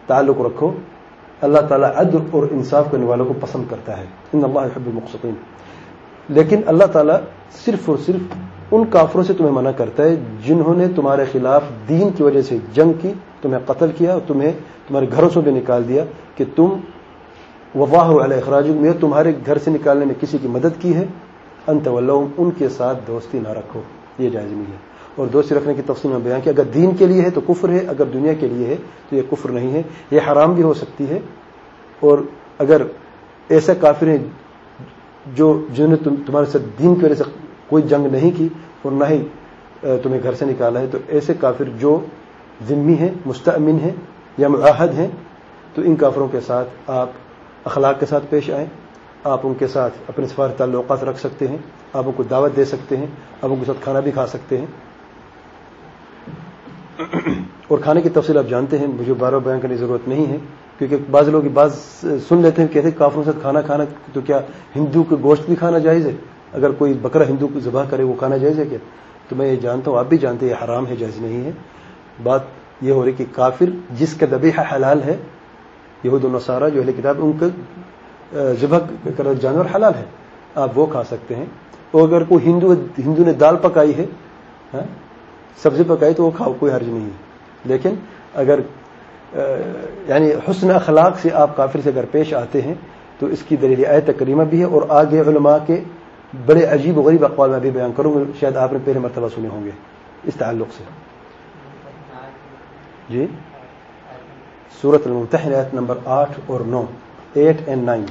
تعلق رکھو۔ اللہ تعالیٰ عدل اور انصاف کرنے والوں کو پسند کرتا ہے۔ ان اللہ حب المقصقین لیکن اللہ تعالیٰ صرف اور صرف ان کافروں سے تمہیں منع کرتا ہے جنہوں نے تمہارے خلاف دین کی وجہ سے جنگ کی، تمہیں قتل کیا اور تمہیں تمہارے گھروں سے بھی نکال دیا کہ تم وواہ علیہ اخراج میں تمہارے گھر سے نکالنے میں کسی کی مدد کی ہے؟ انت ان کے ساتھ دوستی نہ رکھو، یہ جائز نہیں ہے۔ اور دوستی رکھنے کی تفصیل میں بیان کہ اگر دین کے لیے ہے تو کفر ہے، اگر دنیا کے لیے ہے تو یہ کفر نہیں ہے، یہ حرام بھی ہو سکتی ہے۔ اور اگر ایسا کافر ہیں جو جنہوں نے تمہارے ساتھ دین کی وجہ سے کوئی جنگ نہیں کی اور نہ ہی تمہیں گھر سے نکالا ہے۔ تو ایسے کافر جو ذمی ہیں مستعمن ہیں یا معاہد ہیں، تو ان کافروں کے ساتھ آپ اخلاق کے ساتھ پیش آئیں۔ آپ ان کے ساتھ اپنے سفار تعلقات رکھ سکتے ہیں۔ آپ ان کو دعوت دے سکتے ہیں۔ آپ ان کے ساتھ کھانا بھی کھا سکتے ہیں۔ اور کھانے کی تفصیل آپ جانتے ہیں۔ مجھے بار بار بیان کرنے کی ضرورت نہیں ہے۔ کیونکہ بعض لوگ بات سن لیتے ہیں کہتے ہیں کافروں سے کھانا کھانا تو کیا ہندو کے گوشت بھی کھانا جائز ہے؟ اگر کوئی بکرا ہندو کو ذبح کرے، وہ کھانا جائز ہے کیا؟ تو میں یہ جانتا ہوں، آپ بھی جانتے ہیں، یہ حرام ہے، جائز نہیں ہے۔ بات یہ ہو رہی کہ کافر جس کا دبیح حلال ہے یہ دونوں سارا جو ہے کتاب، ان کا ذبح کر جانور حلال ہے آپ وہ کھا سکتے ہیں۔ اور اگر کوئی ہندو ہندو نے دال پکائی ہے ہاں، سبزی پکائی تو وہ کھاؤ، کوئی حرج نہیں ہے۔ لیکن اگر یعنی حسن اخلاق سے آپ کافر سے اگر پیش آتے ہیں، تو اس کی دلیل آئے کریمہ بھی ہے اور آگے علماء کے بڑے عجیب و غریب اقوال میں بھی بیان کروں گا، شاید آپ نے پہلے مرتبہ سنے ہوں گے اس تعلق سے۔ جی؟ سورت المتحن آیت نمبر آٹھ اور نو، ایٹ اینڈ نائن۔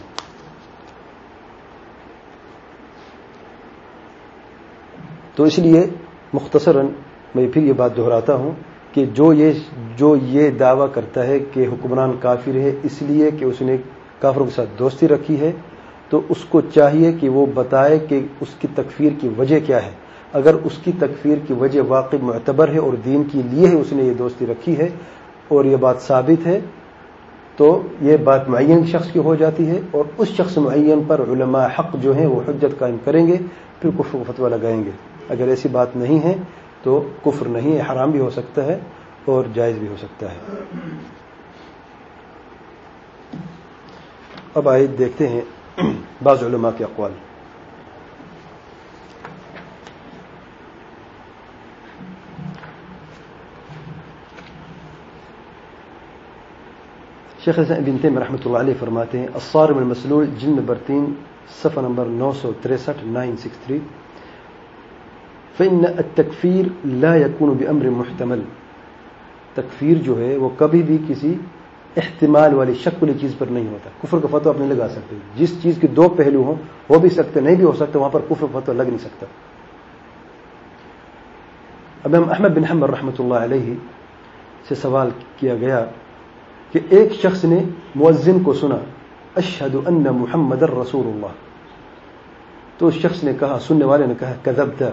تو اس لیے مختصراً میں پھر یہ بات دہراتا ہوں کہ جو یہ جو یہ دعویٰ کرتا ہے کہ حکمران کافر ہے، اس لیے کہ اس نے کافروں کے ساتھ دوستی رکھی ہے تو اس کو چاہیے کہ وہ بتائے کہ اس کی تکفیر کی وجہ کیا ہے۔ اگر اس کی تکفیر کی وجہ واقع معتبر ہے اور دین کے لیے اس نے یہ دوستی رکھی ہے اور یہ بات ثابت ہے، تو یہ بات معین شخص کی ہو جاتی ہے اور اس شخص معین پر علماء حق جو ہیں وہ حجت قائم کریں گے، پھر کفر فتویٰ لگائیں گے۔ اگر ایسی بات نہیں ہے تو کفر نہیں ہے، حرام بھی ہو سکتا ہے اور جائز بھی ہو سکتا ہے۔ اب آئے دیکھتے ہیں بعض علماء کے اقوال شیخ ابن تیم رحمۃ اللہ علیہ فرماتے ہیں الصارم المسلول جن نمبر تین، صفحہ نمبر نو سو تریسٹھ، نائن سکس تھری۔ فن التکفیر لا يكون بأمر محتمل۔ تکفیر جو ہے، وہ کبھی بھی کسی احتمال والی شک والی چیز پر نہیں ہوتا۔ کفر کا فتو آپ نہیں لگا سکتے۔ جس چیز کے دو پہلو ہوں ہو بھی سکتے، نہیں بھی ہو سکتے، وہاں پر کفر فتو لگ نہیں سکتا۔ اب ہم احمد بن حمر رحمۃ اللہ علیہ سے سوال کیا گیا کہ ایک شخص نے مؤذن کو سنا اشہد ان محمد الرسول اللہ تو اس شخص نے کہا، سننے والے نے کہا کذب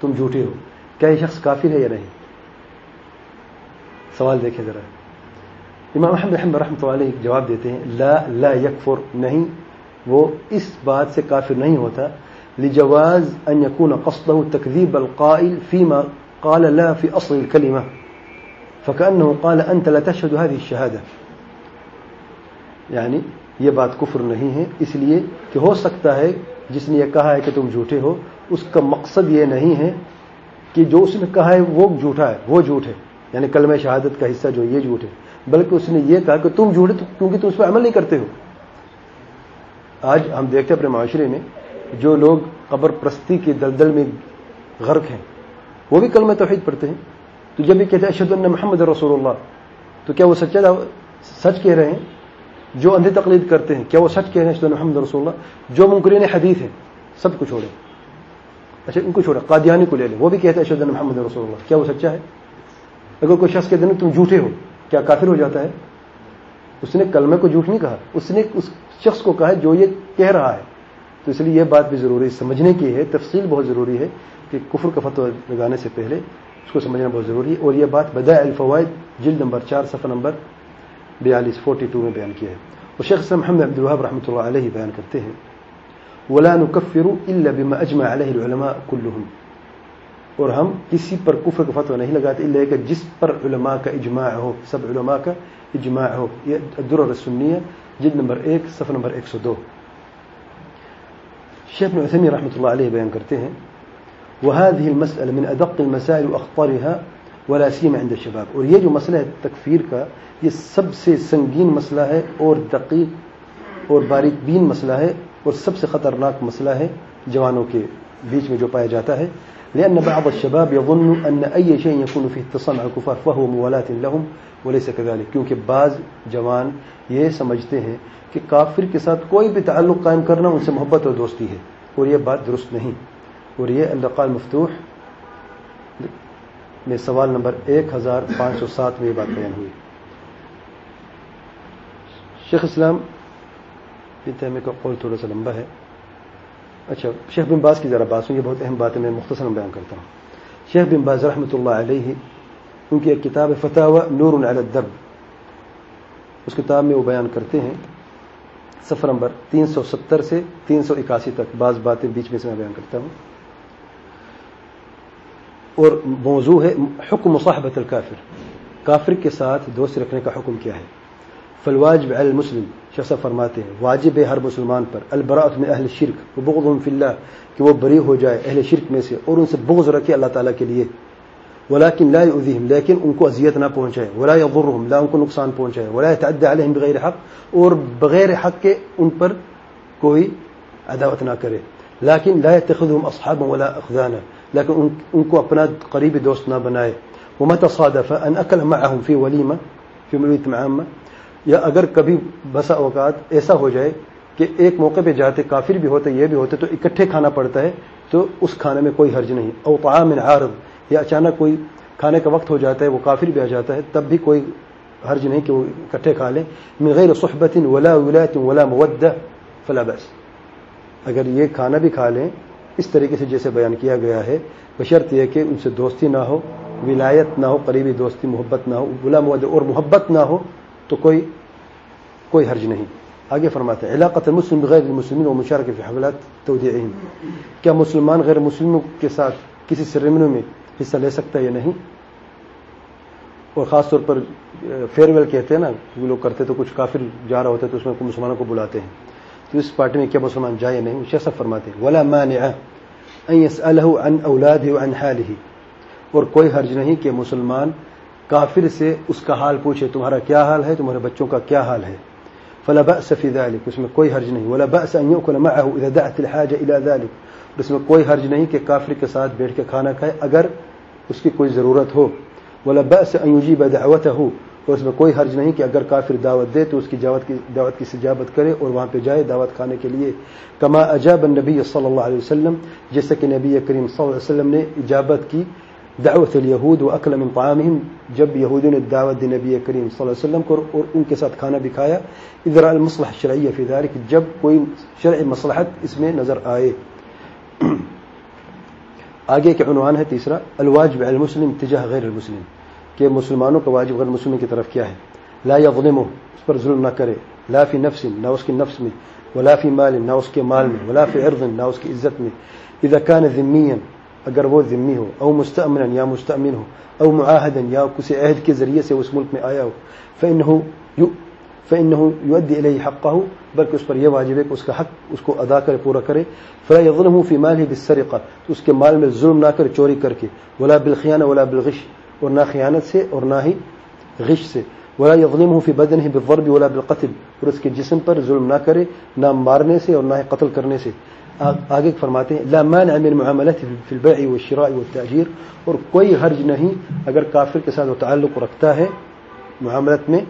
تم جھوٹے ہو۔ کیا یہ شخص کافر ہے یا نہیں؟ سوال دیکھیں ذرا۔ امام احمد رحمۃ رحمۃ علیہ جواب دیتے ہیں، لا لا یکفر، نہیں، وہ اس بات سے کافر نہیں ہوتا۔ لجواز ان يكون قصده تكذيب القائل فيما قال لا في اصل الكلمه فكانه قال انت لا تشهد هذه الشهاده یعنی یہ بات کفر نہیں ہے، اس لیے کہ ہو سکتا ہے، جس نے یہ کہا ہے کہ تم جھوٹے ہو، اس کا مقصد یہ نہیں ہے کہ جو اس نے کہا ہے وہ جھوٹا ہے، وہ جھوٹ ہے۔ یعنی کلمہ شہادت کا حصہ جو یہ جھوٹ ہے۔ بلکہ اس نے یہ کہا کہ تم جھوٹے کیونکہ تم اس پہ عمل نہیں کرتے ہو۔ آج ہم دیکھتے ہیں اپنے معاشرے میں جو لوگ قبر پرستی کے دلدل میں غرق ہیں، وہ بھی کلمہ توحید پڑھتے ہیں۔ تو جب یہ کہتے ہیں اشد اللہ محمد رسول اللہ، تو کیا وہ سچا سچ کہہ رہے ہیں؟ جو اندھی تقلید کرتے ہیں، کیا وہ سچ کہہ رہے ہیں اشد محمد رسول اللہ؟ جو منکرین حدیث ہیں، سب کو چھوڑیں۔ اچھا ان کو چھوڑا قادیانی کو لے لیں۔ وہ بھی کہتے ہیں اشد محمد رسول اللہ۔ کیا وہ سچا ہے؟ اگر کوئی شخص کہتے ہیں تم جھوٹے ہو کیا کافر ہو جاتا ہے؟ اس نے کلمے کو جھوٹ نہیں کہا۔ اس نے اس شخص کو کہا جو یہ کہہ رہا ہے۔ تو اس لیے یہ بات بھی ضروری سمجھنے کی ہے۔ تفصیل بہت ضروری ہے کہ کفر کا فتو لگانے سے پہلے اس کو سمجھنا بہت ضروری ہے۔ اور یہ بات بدا الفوائد جلد نمبر چار، صفحہ نمبر بیالیس فورٹی ٹو میں بیان کیا ہے۔ اور شیخ محمد عبد الوہاب رحمۃ اللہ علیہ بیان کرتے ہیں، ولا نكفر الا بما اجمع عليه العلماء كلهم۔ اور ہم کسی پر کفر کا فتویٰ نہیں لگاتے اللہ کہ جس پر علماء کا اجماع ہو، سب علماء کا اجماع ہو۔ یہ در السنیہ، جلد نمبر ایک، صفحہ نمبر ایک سو دو۔ شیخ عثمی رحمۃ اللہ علیہ بیان کرتے ہیں، وهذه المسألة من أدق المسائل وأخطرها ولا سيما عند الشباب۔ اور یہ جو مسئلہ ہے تکفیر کا، یہ سب سے سنگین مسئلہ ہے اور دقیق اور باریک بین مسئلہ ہے اور سب سے خطرناک مسئلہ ہے جوانوں کے بیچ میں جو پایا جاتا ہے، لأن بعض الشباب يظن أن أي شيء يكون فيه اتصال على الكفار، فهو موالاة لهم وليس كذلك. کیونکہ بعض جوان یہ سمجھتے ہیں کہ کافر کے ساتھ کوئی بھی تعلق قائم کرنا ان سے محبت اور دوستی ہے، اور یہ بات درست نہیں۔ اور یہ اللقاء مفتوح میں سوال نمبر ایک ہزار پانچ سو سات میں یہ بات بیان ہوئی۔ شیخ اسلام، یہ تہمے کا قول تھوڑا سا لمبا ہے۔ اچھا شیخ بن باز کی ذرا بات سن یہ بہت اہم بات ہے میں مختصر بیان کرتا ہوں۔ شیخ بن باز رحمۃ اللہ علیہ، ان کی ایک کتاب فتح نور الدرب۔ اس کتاب میں وہ بیان کرتے ہیں سفر نمبر تین سو ستر سے تین سو اکاسی تک، بعض باتیں بیچ میں سے میں بیان کرتا ہوں۔ اور موضوع ہے، حکم مصاحبت الکافر۔ کافر کے ساتھ دوست رکھنے کا حکم کیا ہے؟ فلواجب علی المسلم۔ شخص فرماتے ہیں، واجب ہے ہر مسلمان پر البراۃ میں اہل شرک بغض فی اللہ، کہ وہ بری ہو جائے اہل شرک میں سے اور ان سے بغض رکھے اللہ تعالیٰ کے لیے۔ ولیکن لا یؤذیہم، لیکن ان کو اذیت نہ پہنچائے۔ ولا یضرہم، لا ان کو نقصان پہنچائے۔ ولا يتعدى علیہم بغیر حق، اور بغیر حق کے ان پر کوئی عداوت نہ کرے۔ لیکن لا يتخذهم اصحابا ولا اخذانا لیکن ان کو اپنا قریبی دوست نہ بنائے۔ ومتى صادف ان اكل معهم في وليمه في ملویت معامه یا اگر کبھی بسا اوقات ایسا ہو جائے کہ ایک موقع پہ جاتے کافر بھی ہوتے، یہ بھی ہوتے، تو اکٹھے کھانا پڑتا ہے، تو اس کھانے میں کوئی حرج نہیں۔ او طعام عارض یا اچانک کوئی کھانے کا وقت ہو جاتا ہے، وہ کافر بھی آ جاتا ہے، تب بھی کوئی حرج نہیں کہ وہ اکٹھے کھا لیں۔ من غیر صحبت ولا ولایت ولا مودہ فلا بس اگر یہ کھانا بھی کھا لیں، اس طریقے سے جیسے بیان کیا گیا ہے، بشرط یہ کہ ان سے دوستی نہ ہو، ولایت نہ ہو، قریبی دوستی، محبت نہ ہو بلا مود اور محبت نہ ہو تو کوئی کوئی حرج نہیں۔ آگے فرماتے ہیں علاقت مسلم غیر المسلمین و مشارک فی حوالات تودیعہم کیا مسلمان غیر مسلموں کے ساتھ کسی سرمنوں میں حصہ لے سکتا ہے یا نہیں؟ اور خاص طور پر فیئر ویل کہتے ہیں نا وہ لوگ کرتے تو کچھ کافر جا رہا ہوتا ہے تو اس میں مسلمانوں کو بلاتے ہیں۔ تو اس پارٹی میں کیا مسلمان جائے نہیں؟ شیسا فرماتے ہیں، ولا مانع ان يسأله عن اولاده وعن حاله۔ اور کوئی حرج نہیں کہ مسلمان کافر سے اس کا حال پوچھے، تمہارا کیا حال ہے؟ تمہارے بچوں کا کیا حال ہے؟ فلا بأس في ذلك اس میں کوئی حرج نہیں۔ ولا بأس ان يأكل معه اذا دعت الحاجه الى ذلك اس میں کوئی حرج نہیں کہ کافر کے ساتھ بیٹھ کے کھانا کھائے، اگر اس کی کوئی ضرورت ہو۔ ولا بأس ان يجيب دعوته اور اس میں کوئی حرج نہیں کہ اگر کافر دعوت دے تو اس کی دعوت کی دعوت کی سجابت کرے اور وہاں پہ جائے دعوت کھانے کے لیے۔ کما اجاب النبی صلی اللہ علیہ وسلم جیسے کہ نبی کریم صلی اللہ علیہ وسلم نے اجابت کی دعوت الیہود و اکل من طعامہم جب یہودیوں نے دعوت دی نبی کریم صلی اللہ علیہ وسلم کو اور ان کے ساتھ کھانا بھی کھایا ادھر المصلح شرعیہ فی ذلك، جب کوئی شرع مصلحت اس میں نظر آئے. آگے کے عنوان ہے تیسرا، الواجب المسلم تجاہ غیر المسلم، کہ مسلمانوں کا واجب غیر مسلم کی طرف کیا ہے. لا یظلمہ اس پر ظلم نہ کرے. لا فی نفس، نہ اس کی نفس میں، ولا فی مال، نہ اس کے مال میں، ولا فی عرض، نہ اس کی عزت میں. اذا كان ذمیا اگر وہ ذمی ہو، او مستأمنا یا مستأمن ہو، او معاہدا یا کسی عہد کے ذریعے سے اس ملک میں آیا ہو، فإنه فإنه يؤدي إليه حقه بلکہ اس پر یہ واجب ہے کہ اس کا حق اس کو ادا کرے، پورا کرے، فلا يظلمه في ماله بالسرقه تو اس کے مال میں ظلم نہ کر، چوری کر کے، ولا بالخیانه ولا بالغش، اور نہ خیانت سے اور نہ ہی غش سے، ولا يظلمه في بدنه بالضرب ولا بالقتل، اور اس کے جسم پر ظلم نہ کرے، نہ مارنے سے اور نہ ہی قتل کرنے سے۔ آگے فرماتے ہیں، لا مانع من معاملات في البيع والشراء والتاجير اور کوئی حرج نہیں اگر کافر کے ساتھ وہ تعلق رکھتا ہے معاملت میں،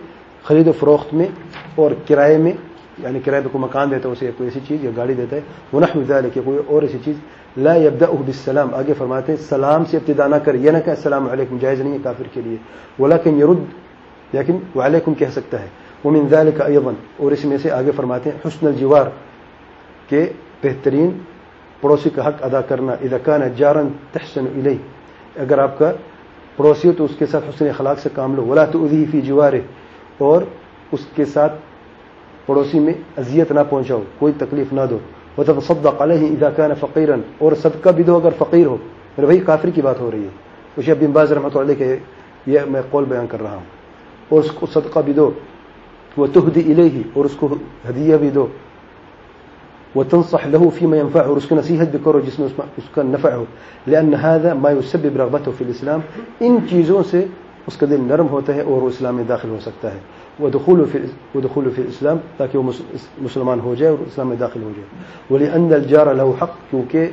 خرید و فروخت میں، اور کرائے میں یعنی کرائے پہ کوئی مکان دیتا ہے، اسے کوئی ایسی چیز یا گاڑی دیتا ہے، ونحو ذلك کوئی اور ایسی چیز، لا يبدأه بالسلام۔ آگے فرماتے ہیں، سلام سے ابتدا نہ کرے، یہ نہ کہ السلام علیکم، جائز نہیں ہے کافر کے لیے۔ ولكن يرد لیکن وعلیکم کہہ سکتا ہے۔ ومن ذلك ايضا اور اس میں سے آگے فرماتے ہیں، حسن الجوار، کہ بہترین پڑوسی کا حق ادا کرنا اذا كان جارا تحسن الیہ۔ اگر آپ کا پڑوسی ہو تو اس کے ساتھ حسن اخلاق سے کام لو۔ ولا تؤذيه في جواره اور اس کے ساتھ پڑوسی میں اذیت نہ پہنچاؤ، کوئی تکلیف نہ دو۔ وہ تو صدق علیہ اذا كان فقیرا اور صدقہ بھی دو اگر فقیر ہو۔ میرے بھائی، کافر کی بات ہو رہی ہے۔ اسے ابن باز رحمۃ اللہ کے یہ میں قول بیان کر رہا ہوں۔ اور اس کو صدقہ بھی دو۔ وہ تہدی الیہ اور اس کو ہدیہ بھی دو۔ وہ له فيما ينفع اور اس کی نصیحت بھی کرو جس میں اس کا نفع ہو لان هذا ما يسبب رغبته في الاسلام ان چیزوں سے اس کا دل نرم ہوتا ہے اور وہ اسلام میں داخل ہو سکتا ہے. وہ دخول وہ دخول فی اسلام تاکہ وہ مسلمان ہو جائے اور اسلام میں داخل ہو جائے. ولی ان الجار له حق، کیونکہ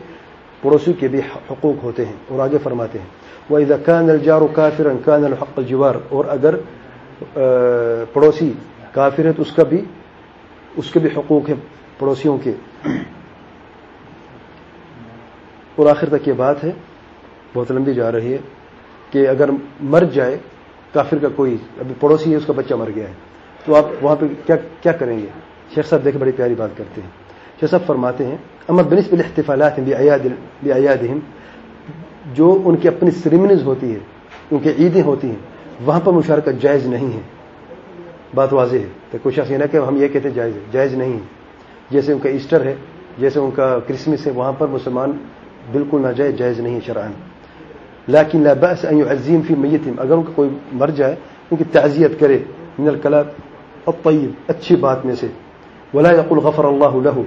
پڑوسی کے بھی حقوق ہوتے ہیں اور آگے فرماتے ہیں. وہ اذا كان الجار كافرا كان له حق الجوار، اور اگر پڑوسی کافر ہے تو اس کا بھی، اس کے بھی حقوق ہیں. پڑوسیوں کے اور آخر تک یہ بات ہے، بہت لمبی جا رہی ہے کہ اگر مر جائے، کافر کا کوئی، ابھی پڑوسی ہے، اس کا بچہ مر گیا ہے۔ تو آپ وہاں پہ کیا کیا کریں گے؟ شیخ صاحب دیکھ، بڑی پیاری بات کرتے ہیں۔ شیخ صاحب فرماتے ہیں امر بنس بل احتفالات ہیں جو ان کی اپنی سریمنیز ہوتی ہے ان کی عیدیں ہوتی ہیں، وہاں پر مشارکت جائز نہیں ہے۔ بات واضح ہے۔ تو کوئی شخص یہ نہ کہ ہم یہ کہتے ہیں جائز ہے۔ جائز نہیں ہے۔ جیسے ان کا ایسٹر ہے، جیسے ان کا کرسمس ہے، وہاں پر مسلمان بالکل نہ جائے جائز نہیں ہے شرعن لیکن لا بأس ان فی میتہم اگر ان کا کوئی مر جائے، ان کی تعزیت کرے من الکلام الطیب اچھی بات میں سے۔ ولا يقول غفر اللہ له۔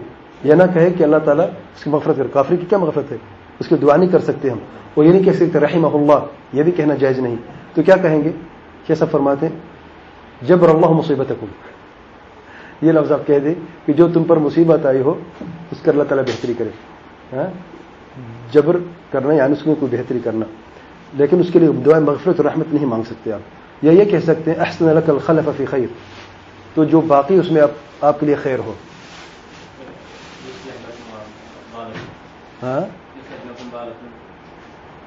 یہ نہ کہے کہ اللہ تعالیٰ اس کی مغفرت کر کافر کی کیا مغفرت ہے؟ اس کی دعا نہیں کر سکتے ہم۔ اور یہ نہیں کہہ سکتے رحمہ اللہ، یہ بھی کہنا جائز نہیں۔ تو کیا کہیں گے؟ کیسا فرماتے ہیں؟ جبر اللہ مصیبتکم۔ یہ لفظ آپ کہہ دیں کہ جو تم پر مصیبت آئی ہو، اس کا اللہ تعالیٰ بہتری کرے۔ ہاں؟ جبر کرنا یعنی اس میں کوئی بہتری کرنا۔ لیکن اس کے لیے دعائیں مغفرت اور رحمت نہیں مانگ سکتے آپ۔ یا یہ کہہ سکتے ہیں، احسن لک الخلف فی خیر۔ تو جو باقی اس میں آپ آپ کے لیے خیر ہو۔ ہاں؟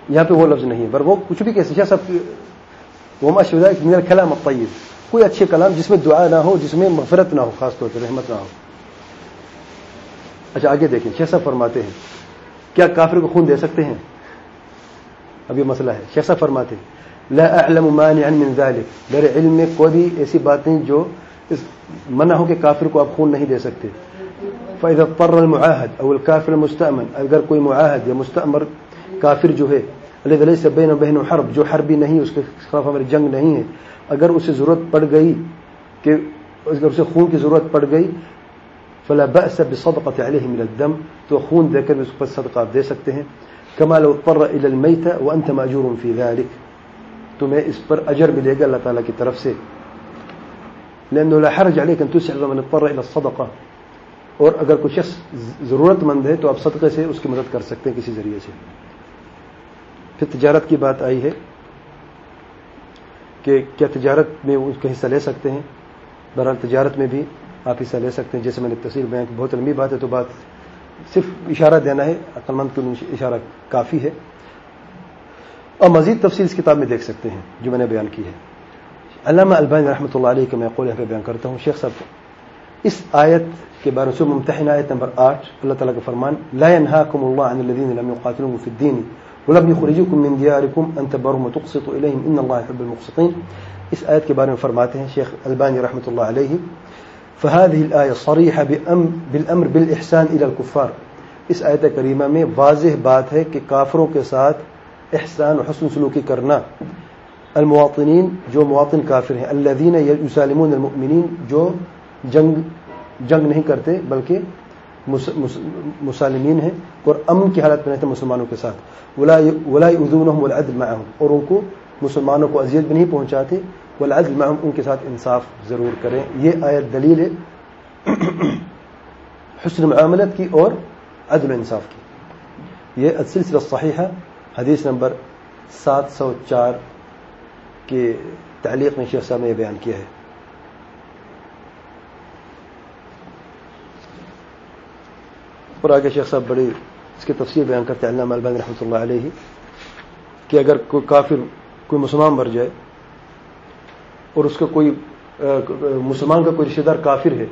یہاں پہ وہ لفظ نہیں ہے، پر وہ کچھ بھی کیسے سب وہ مشورہ میرا کلام الطیب کوئی اچھے کلام جس میں دعا نہ ہو، جس میں مغفرت نہ ہو، خاص طور پہ رحمت نہ ہو۔ اچھا آگے دیکھیں، شیخ صاحب فرماتے ہیں، کیا کافر کو خون دے سکتے ہیں؟ اب یہ مسئلہ ہے۔ شیخ صاحب فرماتے ہیں، لا اعلم مانعا من ذلك میرے علم میں کوئی بھی ایسی بات نہیں جو اس منع ہو کہ کافر کو آپ خون نہیں دے سکتے۔ فاذا اضطر المعاهد، او الكافر المستأمن۔ اگر کوئی معاهد یا مستعمر کافر جو ہے الذي ليس بينه وبينه حرب. جو حربی نہیں، اس کے خلاف ہماری جنگ نہیں ہے. اگر اسے ضرورت پڑ گئی کہ اگر اسے خون کی ضرورت پڑ گئی، فلا بأس بصدقة عليه من الدم. تو خون دے کر اس پر صدقہ دے سکتے ہیں. كما لو اضطر الى الميت وانت ماجور في ذلك. تمہیں اس پر اجر ملے گا اللہ تعالی کی طرف سے. لانه لا حرج عليك ان تسعد من اضطر الى الصدقه اور اگر کوئی شخص ضرورت مند ہے، تو آپ صدقے سے اس کی مدد کر سکتے ہیں کسی ذریعے سے. پھر تجارت کی بات آئی ہے کہ کیا تجارت میں اس کا حصہ لے سکتے ہیں؟ بہرحال تجارت میں بھی آپ حصہ لے سکتے ہیں، جیسے میں نے تصویر بیان کی، بہت لمبی بات ہے تو بات صرف اشارہ دینا ہے عقل مند اشارہ کافی ہے۔ اور مزید تفصیل اس کتاب میں دیکھ سکتے ہیں، جو میں نے بیان کی ہے۔ علامہ البانی رحمۃ اللہ علیہ کے میں قول پہ بیان کرتا ہوں۔ شیخ صاحب، اس آیت کے بارے میں ممتحن آیت نمبر آٹھ، اللہ تعالیٰ کا فرمان، لا ينهاكم الله عن الذين لم يقاتلوكم في الدين ولم يخرجوكم من دياركم ان تبرهم وتقسطوا اليهم ان الله يحب المقسطين. اس آیت کے بارے میں فرماتے ہیں شیخ البانی رحمۃ اللہ علیہ. فهذه الآية صريحة بالأمر بالإحسان إلى الكفار. اس آیت کریمہ میں واضح بات ہے کہ کافروں کے ساتھ احسان و حسن سلوکی کرنا. المواطنین جو مواطن کافر ہیں. الذین یسالمون المؤمنین جو جنگ جنگ نہیں کرتے بلکہ مسالمین ہیں اور امن کی حالت میں رہتے مسلمانوں کے ساتھ۔ ولا اذونهم والعدل معهم۔ اور ان کو مسلمانوں کو اذیت بھی نہیں پہنچاتے والعدل معهم، ان کے ساتھ انصاف ضرور کریں۔ یہ آیت دلیل ہے حسن معاملت کی اور عدل انصاف کی۔ یہ السلسلہ الصحیحہ، حدیث نمبر سات سو چار کے تعلیق میں شیخ صاحب نے یہ بیان کیا ہے۔ اور آگے شیخ صاحب بڑی اس کی تفصیل بیان کرتے ہیں، علامہ البانی رحمۃ اللہ علیہ، کہ اگر کوئی کافر، کوئی مسلمان مر جائے اور اس کا کوئی مسلمان کا کوئی رشتے دار کافر ہے،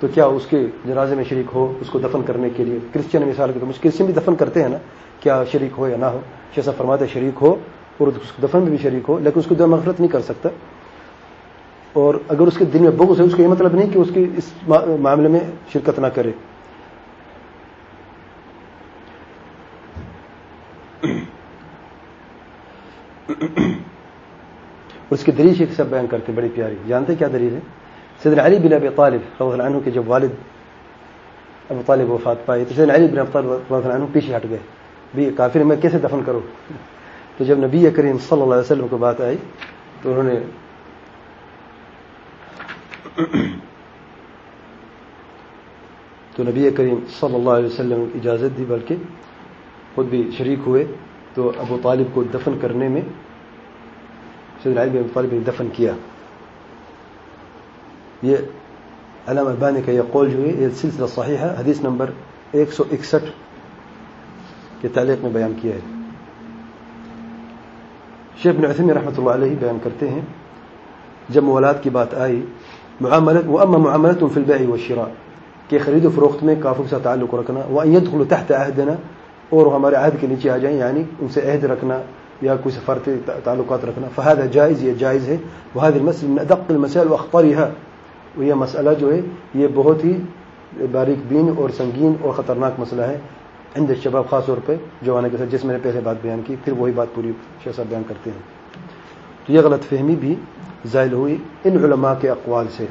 تو کیا اس کے جنازے میں شریک ہو، اس کو دفن کرنے کے لیے؟ کرسچن مثال کے تو کرسچن بھی دفن کرتے ہیں نا، کیا شریک ہو یا نہ ہو؟ شیسا فرماتے شریک ہو اور اس دفن میں بھی شریک ہو، لیکن اس کو دعا مغفرت نہیں کر سکتا۔ اور اگر اس کے دل میں بغض ہے، اس کا یہ مطلب نہیں کہ اس کی اس معاملے میں شرکت نہ کرے۔ اس کی دلیل شیخ سب بیان کرتے ہیں، بڑی پیاری۔ جانتے کیا دلیل ہے؟ سیدنا علی بن ابی طالب رضی اللہ عنہ کے جب والد ابو طالب وفات پائے تو سیدنا علی بن ابی طالب رضی اللہ عنہ پیچھے ہٹ گئے۔ بھی کافر میں کیسے دفن کروں؟ تو جب نبی کریم صلی اللہ علیہ وسلم کو بات آئی تو انہوں نے تو نبی کریم صلی اللہ علیہ وسلم اجازت دی، بلکہ خود بھی شریک ہوئے۔ تو ابو طالب کو دفن کرنے میں سیدنا علی بن طالب نے دفن کیا۔ یہ علامہ البانی کا یہ قول جو ہے، یہ سلسلہ صحیح ہے حدیث نمبر ایک سو اکسٹھ کے تعلیق میں بیان کیا ہے۔ شیخ بن عثمی رحمۃ اللہ علیہ بیان کرتے ہیں، جب موالات کی بات آئی، معاملت وہ اما معاملت فی البیع والشراء، کہ خرید و فروخت میں کافر سے تعلق رکھنا وہ يدخل تحت عہدنا اور ہمارے عہد کے نیچے آ جائیں یعنی ان سے عہد رکھنا۔ یا کوئی سفارتی تعلقات رکھنا فهذا جائز یہ جائز ہے وهذه المسألة من ادق المسائل واخطرها یہ مسئلہ جو ہے یہ بہت ہی باریک بین اور سنگین اور خطرناک مسئلہ ہے. عند شباب خاص طور پہ جوانے کے ساتھ جس میں نے پہلے بات بیان کی، پھر وہی بات پوری شیخ بیان کرتے ہیں. تو یہ غلط فہمی بھی ظاہر ہوئی ان علماء کے اقوال سے.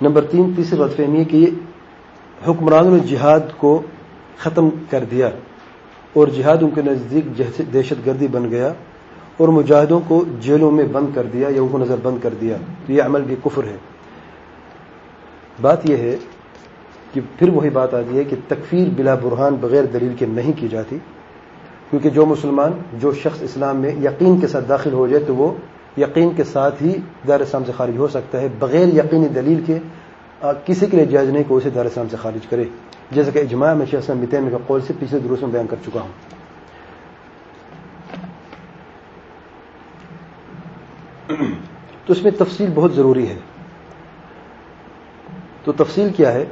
نمبر تین، تیسری غلط فہمی ہے کہ حکمرانوں نے جہاد کو ختم کر دیا اور جہاد ان کے نزدیک دہشت گردی بن گیا اور مجاہدوں کو جیلوں میں بند کر دیا یا ان کو نظر بند کر دیا۔ تو یہ عمل بھی کفر ہے۔ بات یہ ہے کہ پھر وہی بات آتی ہے کہ تکفیر بلا برہان بغیر دلیل کے نہیں کی جاتی، کیونکہ جو مسلمان، جو شخص اسلام میں یقین کے ساتھ داخل ہو جائے تو وہ یقین کے ساتھ ہی دار اسلام سے خارج ہو سکتا ہے، بغیر یقینی دلیل کے کسی کے لیے جائز نہیں کہ اسے دار اسلام سے خارج کرے، جیسا کہ اجماع میں شیخ متین کا قول سے پچھلے دروس میں بیان کر چکا ہوں۔ تو اس میں تفصیل بہت ضروری ہے۔ تو تفصیل کیا ہے؟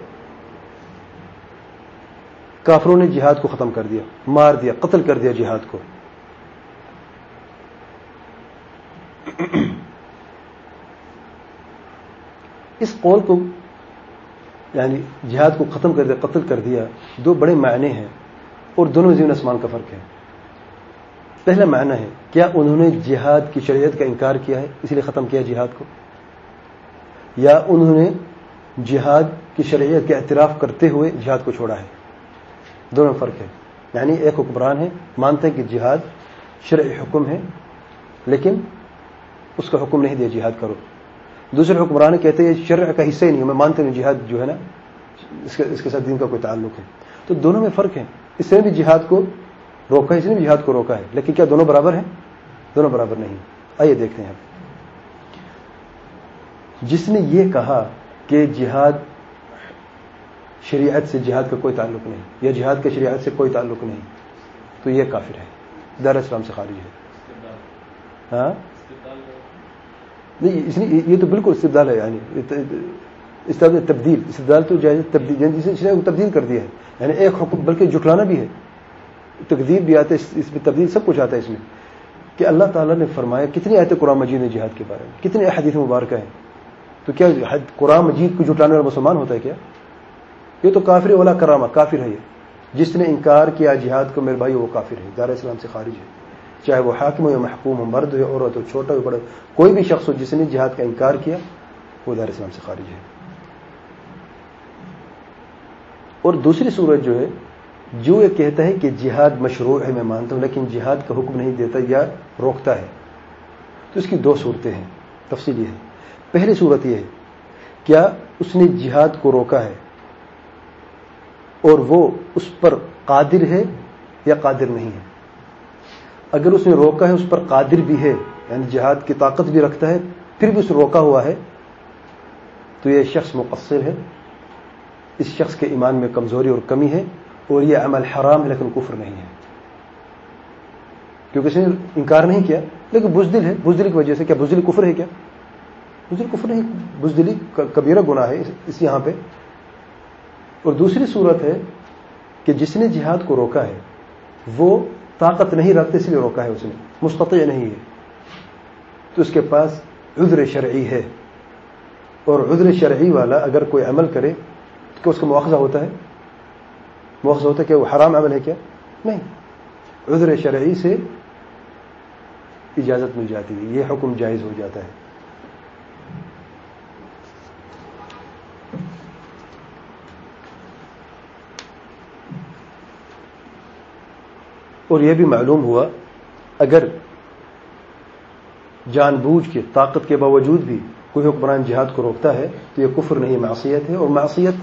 کافروں نے جہاد کو ختم کر دیا، مار دیا، قتل کر دیا جہاد کو۔ اس قول کو یعنی جہاد کو ختم کر دیا، قتل کر دیا، دو بڑے معنی ہیں اور دونوں زمین آسمان کا فرق ہے۔ پہلا معنی ہے، کیا انہوں نے جہاد کی شریعت کا انکار کیا ہے؟ اس لیے ختم کیا جہاد کو۔ یا انہوں نے جہاد کی شریعت کے اعتراف کرتے ہوئے جہاد کو چھوڑا ہے۔ دونوں فرق ہے یعنی ایک حکمران ہے، مانتے ہیں کہ جہاد شرع حکم ہے، لیکن اس کا حکم نہیں دیا، جہاد کرو۔ دوسرے حکمران کہتے ہیں شرع کا حصہ ہی نہیں میں مانتے ہیں جہاد جو ہے نا، اس کے اس کے ساتھ دین کا کوئی تعلق ہے۔ تو دونوں میں فرق ہے۔ اس نے بھی جہاد کو روکا ہے، اس نے بھی جہاد کو روکا ہے۔ لیکن کیا دونوں برابر ہیں؟ دونوں برابر نہیں۔ آئیے دیکھتے ہیں۔ جس نے یہ کہا کہ جہاد شریعت سے جہاد کا کوئی تعلق نہیں، یا جہاد کے شریعت سے کوئی تعلق نہیں، تو یہ کافر ہے۔ دار اسلام سے خارج ہے۔ ہاں؟ نہیں، اس نے یہ تو بالکل استدال ہے یعنی اس تبدیل استدال تو جائز تبدیل یعنی اس نے تبدیل کر دیا ہے یعنی ایک حکم، بلکہ جٹلانا بھی ہے تقدیر بھی آتا ہے، اس میں تبدیل سب کچھ آتا ہے اس میں، کہ اللہ تعالیٰ نے فرمایا، کتنی آیتیں قرآن مجید نے جہاد کے بارے میں کتنے احادیث مبارکہ ہیں، تو کیا قرآن مجید کو جٹانے والا مسلمان ہوتا ہے کیا؟ یہ تو کافر والا کرامہ کافر ہے یہ، جس نے انکار کیا جہاد کو، میرے بھائی، وہ کافر ہے، دار اسلام سے خارج ہے۔ چاہے وہ حاکم ہو یا محکوم ہو، مرد ہو عورت ہو، چھوٹا ہو بڑا کوئی بھی شخص ہو جس نے جہاد کا انکار کیا، وہ دار اسلام سے خارج ہے۔ اور دوسری صورت جو ہے، جو یہ کہتا ہے کہ جہاد مشروع ہے، میں مانتا ہوں، لیکن جہاد کا حکم نہیں دیتا یا روکتا ہے۔ تو اس کی دو صورتیں ہیں، تفصیل یہ ہے۔ پہلی صورت یہ ہے، کیا اس نے جہاد کو روکا ہے اور وہ اس پر قادر ہے یا قادر نہیں ہے؟ اگر اس نے روکا ہے اس پر قادر بھی ہے یعنی جہاد کی طاقت بھی رکھتا ہے، پھر بھی اس روکا ہوا ہے، تو یہ شخص مقصر ہے۔ اس شخص کے ایمان میں کمزوری اور کمی ہے اور یہ عمل حرام ہے، لیکن کفر نہیں ہے۔ کیونکہ اس نے انکار نہیں کیا، لیکن بزدل ہے۔ بزدلی کی وجہ سے کیا؟ بزدلی کفر ہے کیا؟ بزدل کفر نہیں، بزدلی کبیرہ گناہ ہے اس یہاں پہ۔ اور دوسری صورت ہے کہ جس نے جہاد کو روکا ہے، وہ طاقت نہیں رکھتے، اس لیے روکا ہے اس نے۔ مستطع نہیں ہے۔ تو اس کے پاس عذر شرعی ہے۔ اور عذر شرعی والا اگر کوئی عمل کرے تو اس کا مواخذہ ہوتا ہے۔ مواخذہ ہوتا ہے کہ وہ حرام عمل ہے کیا؟ نہیں۔ عذر شرعی سے اجازت مل جاتی ہے، یہ حکم جائز ہو جاتا ہے۔ اور یہ بھی معلوم ہوا اگر جان بوجھ کے طاقت کے باوجود بھی کوئی حکمران جہاد کو روکتا ہے تو یہ کفر نہیں، معصیت ہے اور معصیت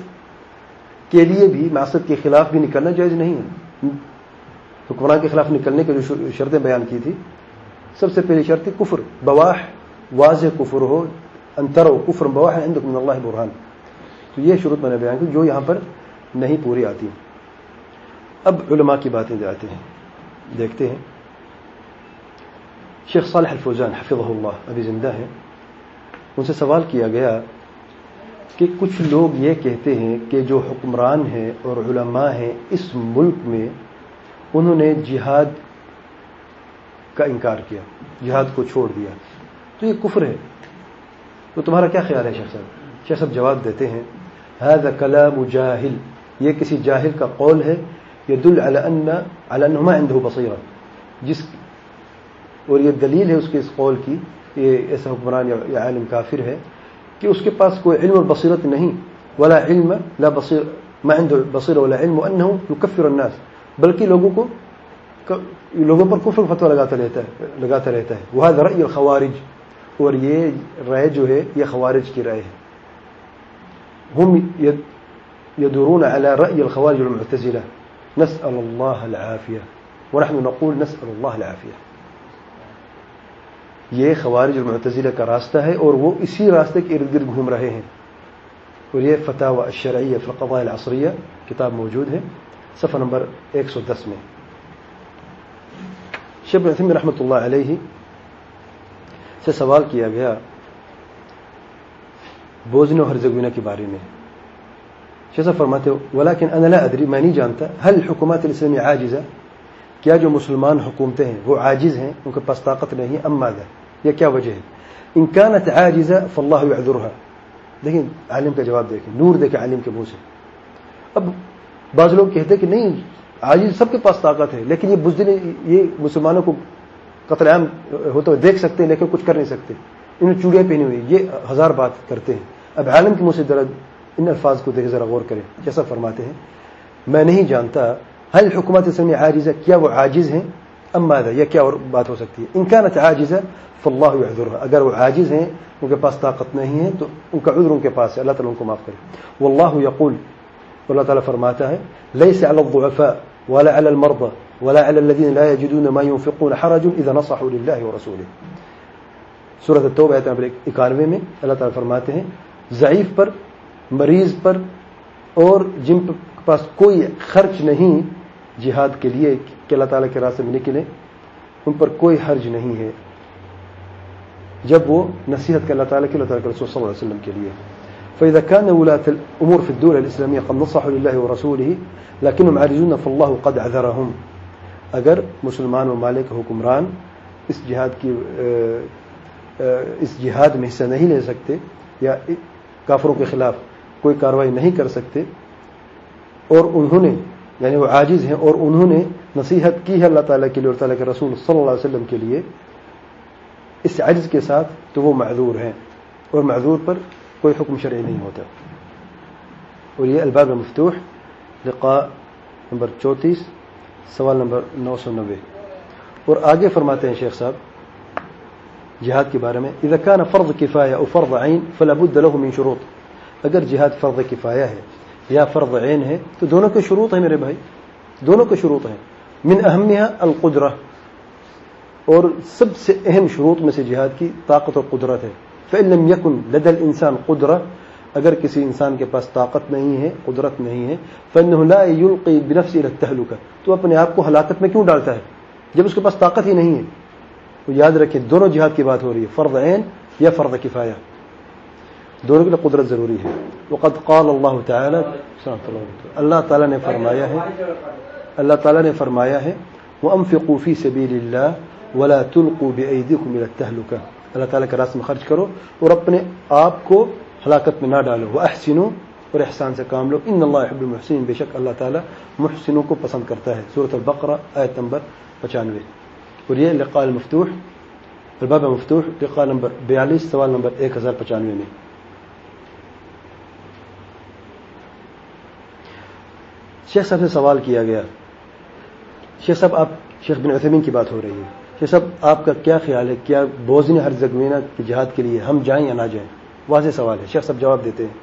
کے لیے بھی، معصیت کے خلاف بھی نکلنا جائز نہیں ہے۔ حکمران کے خلاف نکلنے کی جو شرطیں بیان کی تھی۔ سب سے پہلی شرط کفر، بواح، واضح کفر ہو، انتر و کفر بواہ من اللہ برحان تو یہ شروع میں نے بیان کی، جو یہاں پر نہیں پوری آتی۔ اب علماء کی باتیں جاتے ہیں۔ دیکھتے ہیں۔ شیخ صالح الفوزان حفظہ اللہ، ابھی زندہ ہے ان سے سوال کیا گیا کہ کچھ لوگ یہ کہتے ہیں کہ جو حکمران ہیں اور علماء ہیں اس ملک میں انہوں نے جہاد کا انکار کیا، جہاد کو چھوڑ دیا۔ تو یہ کفر ہے۔ تو تمہارا کیا خیال ہے شیخ صاحب؟ شیخ صاحب جواب دیتے ہیں هذا كلام جاہل یہ کسی جاہل کا قول ہے يدل على أن على أنه ما عنده بصيرة. جس اور یہ دلیل ہے اس کے اس قول کی یہ ایسا حکمران یا عالم کافر ہے کہ اس کے پاس کوئی علم اور بصیرت نہیں. ولا علم لا بصیر ما عنده بصيرة ولا علم وأنه يكفر الناس. بلکہ لوگوں کو لوگوں پر کفر فتویٰ لگاتا رہتا ہے لگاتا رہتا ہے. وہ رأی الخوارج. اور یہ رائے جو ہے، یہ خوارج کی رائے ہے. ہم يدورون على رأي الخوارج المعتزلة. نسأل الله العافية. ونحن نقول نسأل الله العافية. یہ خوارج المعتزلہ کا راستہ ہے اور وہ اسی راستے کے ارد گرد گھوم رہے ہیں. اور یہ فتح و اشرعیہ فقوائے العصریہ کتاب موجود ہے، صفحہ نمبر ایک سو دس میں. شب نسیم رحمۃ اللہ علیہ سے سوال کیا گیا بوزن و ہرزگوینہ کے بارے میں. شیسا فرماتے ہو؟ ولیکن انا لا ادری، میں نہیں جانتا حل حکومت الاسلامی عاجزہ؟ کیا جو مسلمان حکومتیں ہیں، وہ عاجز ہیں؟ ان کے پاس طاقت نہیں اما ماذا؟ یا کیا وجہ ہے؟ ان كانت عاجزہ فاللہ يعذرها دیکھیں، عالم کا جواب دیکھیں، نور دیکھیں عالم کے منہ سے۔ اب بعض لوگ کہتے ہیں کہ نہیں، عاجز سب کے پاس طاقت ہے، لیکن یہ بزدل یہ مسلمانوں کو قتل عام ہوتا ہوئے دیکھ سکتے ہیں، لیکن کچھ کر نہیں سکتے۔ انہیں چوڑیاں پہنی ہوئی یہ ہزار بات کرتے ہیں۔ اب عالم کے منہ سے درد ان الفاظ کو دیکھ ذرا غور کریں۔ جیسا فرماتے ہیں، میں نہیں جانتا حل حکومت اسلامی عاجز ہے کیا وہ عاجز ہیں، ام ماذا؟ یا کیا اور بات ہو سکتی ہے؟ ان كانت عاجزہ فاللہ يعذرها اگر وہ عاجز ہیں، ان کے پاس طاقت نہیں ہے، تو ان کا عذر ان کے پاس ہے۔ اللہ تعالی ان کو معاف کرے۔ واللہ يقول اللہ تعالی فرماتا ہے ليس على الضعفاء ولا على المرضى ولا على الذين لا يجدون ما ينفقون حرج اذا نصحوا لله ورسوله سورۃ التوبہ ایت نمبر 91 میں اللہ تعالی فرماتے ہیں، ضعیف پر مریض پر اور جن کے پاس کوئی خرچ نہیں، جہاد کے لیے کہ اللہ تعالیٰ کے راستے میں نکلے، ان پر کوئی حرج نہیں ہے۔ جب وہ نصیحت کے اللہ تعالیٰ کے اللہ تعالیٰ کے رسول صلی اللہ علیہ وسلم کے لیے۔ فإذا كان ولاة الأمور في الدولة الإسلامية قد نصحوا لله ورسوله، لكنهم عارضون فالله قد عذرهم۔ اگر مسلمان ممالک حکمران اس جہاد کی اس جہاد میں حصہ نہیں لے سکتے، یا کافروں کے خلاف کوئی کاروائی نہیں کر سکتے اور انہوں نے یعنی وہ عاجز ہیں اور انہوں نے نصیحت کی ہے اللہ تعالیٰ کے لیے اور تعالیٰ کے رسول صلی اللہ علیہ وسلم کے لیے، اس عجز کے ساتھ تو وہ معذور ہیں اور معذور پر کوئی حکم شرعی نہیں ہوتا۔ اور یہ الباب مفتوح، لقاء نمبر چونتیس سوال نمبر نو سو نوے۔ اور آگے فرماتے ہیں شیخ صاحب، جہاد کے بارے میں، اذا كان فرض کفایہ او فرض عین فلا بد له من شروط. اگر جہاد فرض کفایہ ہے یا فرض عین ہے، تو دونوں کے شروط ہیں میرے بھائی، دونوں کے شروط ہیں۔ من اہمیہ القدرہ، اور سب سے اہم شروط میں سے جہاد کی طاقت اور قدرت ہے۔ فعلم یقن لدل انسان قدرہ اگر کسی انسان کے پاس طاقت نہیں ہے، قدرت نہیں ہے فن يلقي بنفسه الى التهلكه تو اپنے آپ کو ہلاکت میں کیوں ڈالتا ہے؟ جب اس کے پاس طاقت ہی نہیں ہے۔ تو یاد رکھیں، دونوں جہاد کی بات ہو رہی ہے، فرض عین یا فرض کفایہ۔ دونوں کے لیے قدرت ضروری ہے۔ وقد قال اللہ تعالی اللہ تعالیٰ نے فرمایا ہے، اللہ تعالیٰ نے فرمایا ہے وہ امفقو فی سبیل اللہ ولا تلقوا بأيديكم الى التهلكه اللہ تعالیٰ کے راستے میں خرچ کرو اور اپنے آپ کو ہلاکت میں نہ ڈالو۔ وہ احسنو اور احسان سے کام لو۔ ان اللہ حب المحسن بے شک اللہ تعالیٰ محسنوں کو پسند کرتا ہے۔ صورت البقرہ آیت نمبر پچانوے۔ اور یہ لقاء المفتوح، الباب مفتوح، لقاء نمبر بیالیس، سوال نمبر ایک ہزار پچانوے میں۔ شیخ صاحب سے سوال کیا گیا۔ شیخ صاحب، آپ شیخ بن عثمین کی بات ہو رہی ہے۔ شیخ صاحب، آپ کا کیا خیال ہے؟ کیا بوزن ہر زگوینہ کی جہاد کے لیے ہم جائیں یا نہ جائیں؟ واضح سوال ہے۔ شیخ صاحب جواب دیتے ہیں۔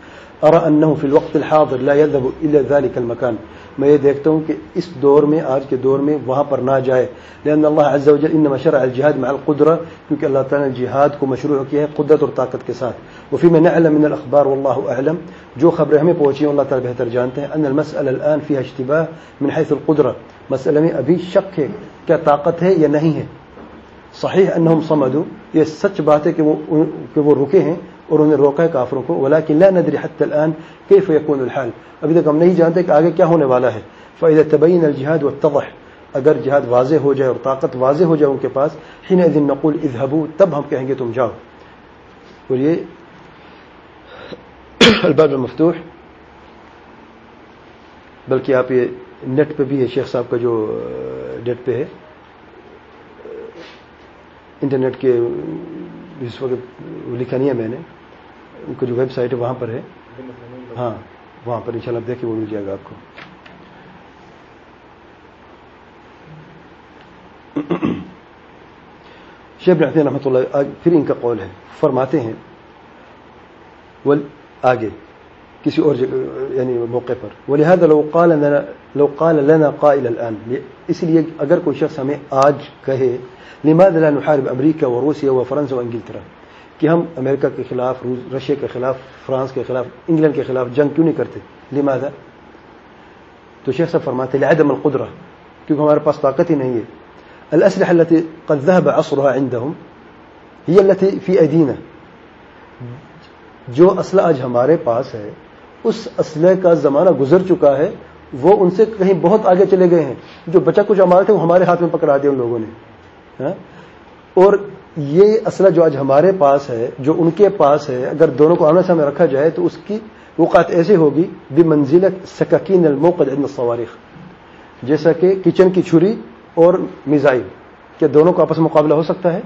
ارا انه فی الوقت الحاضر لا يذهب الا ذلك المكان۔ میں یہ دیکھتا ہوں کہ اس دور میں، آج کے دور میں وہاں پر نہ جائے۔ لان اللہ عز وجل انما شرع الجهاد مع القدره کیونکہ اللہ تعالی نے جہاد کو مشروع کیا ہے قدرت اور طاقت کے ساتھ۔ وفي ما نعلم من الاخبار والله اعلم، جو خبریں ہمیں پہنچی ہیں اللہ تعالی بہتر جانتے ہیں۔ ان المساله الان فيها اشتباه من حيث القدره مسئلے میں ابھی شک ہے کیا طاقت ہے یا نہیں ہے۔ صحیح انہم صمدوا، یہ سچ بات ہے کہ وہ کہ وہ رکے ہیں۔ اور انہیں روکا ہے کافروں کو ولكن لا ندري حتى الان كيف يكون الحال؟ ابھی تک ہم نہیں جانتے کہ آگے کیا ہونے والا ہے۔ فاذا تبين الجهاد واتضح، اگر جہاد واضح ہو جائے اور طاقت واضح ہو جائے ان کے پاس حينئذ نقول اذهبوا، تب ہم کہیں گے تم جاؤ۔ اور یہ الباب مفتوح بلکہ آپ یہ نیٹ پہ بھی ہے، شیخ صاحب کا جو نیٹ پہ ہے۔ انٹرنیٹ کے اس وقت لکھا نہیں ہے میں نے۔ ان کا جو ویب سائٹ ہے وہاں پر ہے۔ ہاں وہاں پر انشاءاللہ شاء دیکھیں وہ مل جائے گا آپ کو۔ شیخ رحمۃ رحمۃ اللہ پھر ان کا قول ہے۔ فرماتے ہیں وہ آگے، کسی اور یعنی موقع پر۔ ولهذا لو قال لنا لنا قائل الان اس لیے اگر کوئی شخص ہمیں آج کہے، لماذا لا نحارب امریکہ و روسیہ و فرانس و انگلترا؟ کہ ہم امریکہ کے خلاف، روس، رشیا کے خلاف، فرانس کے خلاف، انگلینڈ کے خلاف جنگ کیوں نہیں کرتے؟ لماذا؟ تو شیخ صاحب فرماتے لعدم القدرہ، کیونکہ ہمارے پاس طاقت ہی نہیں ہے۔ الاسلحه التي قد ذهب عصرها عندهم هي التي في ايدينا جو اسلحہ آج ہمارے پاس ہے، اس اسلحے کا زمانہ گزر چکا ہے، وہ ان سے کہیں بہت آگے چلے گئے ہیں۔ جو بچہ کچھ ہمارے تھے، وہ ہمارے ہاتھ میں پکڑا دیا ان لوگوں نے۔ ہاں؟ اور یہ اسلحہ جو آج ہمارے پاس ہے، جو ان کے پاس ہے، اگر دونوں کو آمنے سامنے رکھا جائے تو اس کی وقات ایسے ہوگی بھی منزلت سکاکین الموقع عند جیسا کہ کچن کی چھری اور میزائل، کیا دونوں کا آپس میں مقابلہ ہو سکتا ہے؟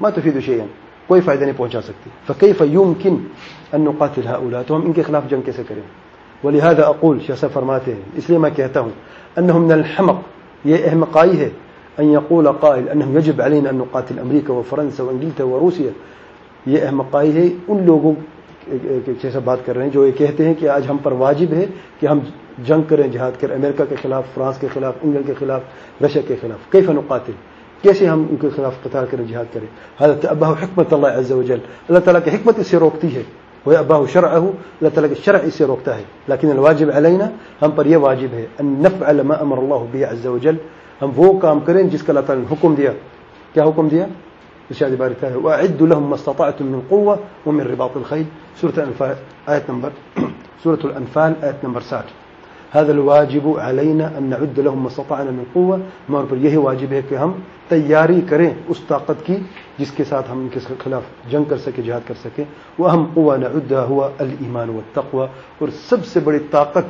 ما تفید کوئی فائدہ نہیں پہنچا سکتی۔ فكيف يمكن ان نقاتل هؤلاء تو ہم ان کے خلاف جنگ کیسے کریں؟ ولهذا اقول، شیخ فرماتے ہیں، اس لیے میں کہتا ہوں انه من الحمق، یہ احمقائی ہے۔ ان يقول قائل انه يجب علينا ان نقاتل امریکہ وفرنسا وانجلترا وروسيا. یہ احمقائی ہے ان لوگوں جیسا بات کر رہے ہیں جو یہ کہتے ہیں کہ آج ہم پر واجب ہے کہ ہم جنگ کریں جہاد کریں، امریکہ کے خلاف، فرانس کے خلاف، انگلینڈ کے خلاف، رشیا کے خلاف. کئی فنقات کیسے ہم ان کے خلاف قطار کریں، جہاد کریں؟ حضرت ابا حکمت اللہ عز و جل، اللہ تعالیٰ کی حکمت اس سے روکتی ہے۔ وہ ابا شرع اللہ تعالیٰ کے شرع اس سے روکتا ہے۔ لیکن الواجب علینا، ہم پر یہ واجب ہے، ان نفعل ما امر اللہ عز و جل ہم وہ کام کریں جس کا اللہ تعالیٰ نے حکم دیا۔ کیا حکم دیا؟ ارشاد باری تعالی واعد لهم ما استطعتم من قوه ومن رباط الخيل۔ سوره الانفال ايه نمبر سوره الانفال ايه نمبر 60 هذا الواجب علينا ان نعد لهم ما استطعنا من قوه ہمارے پر یہی واجب ہے کہ ہم تیاری کریں اس طاقت کی جس کے ساتھ ہم ان کے خلاف جنگ کر سکیں، جہاد کر سکیں۔ وہ ہم قوا نعدها، هو الايمان والتقوى۔ اور سب سے بڑی طاقت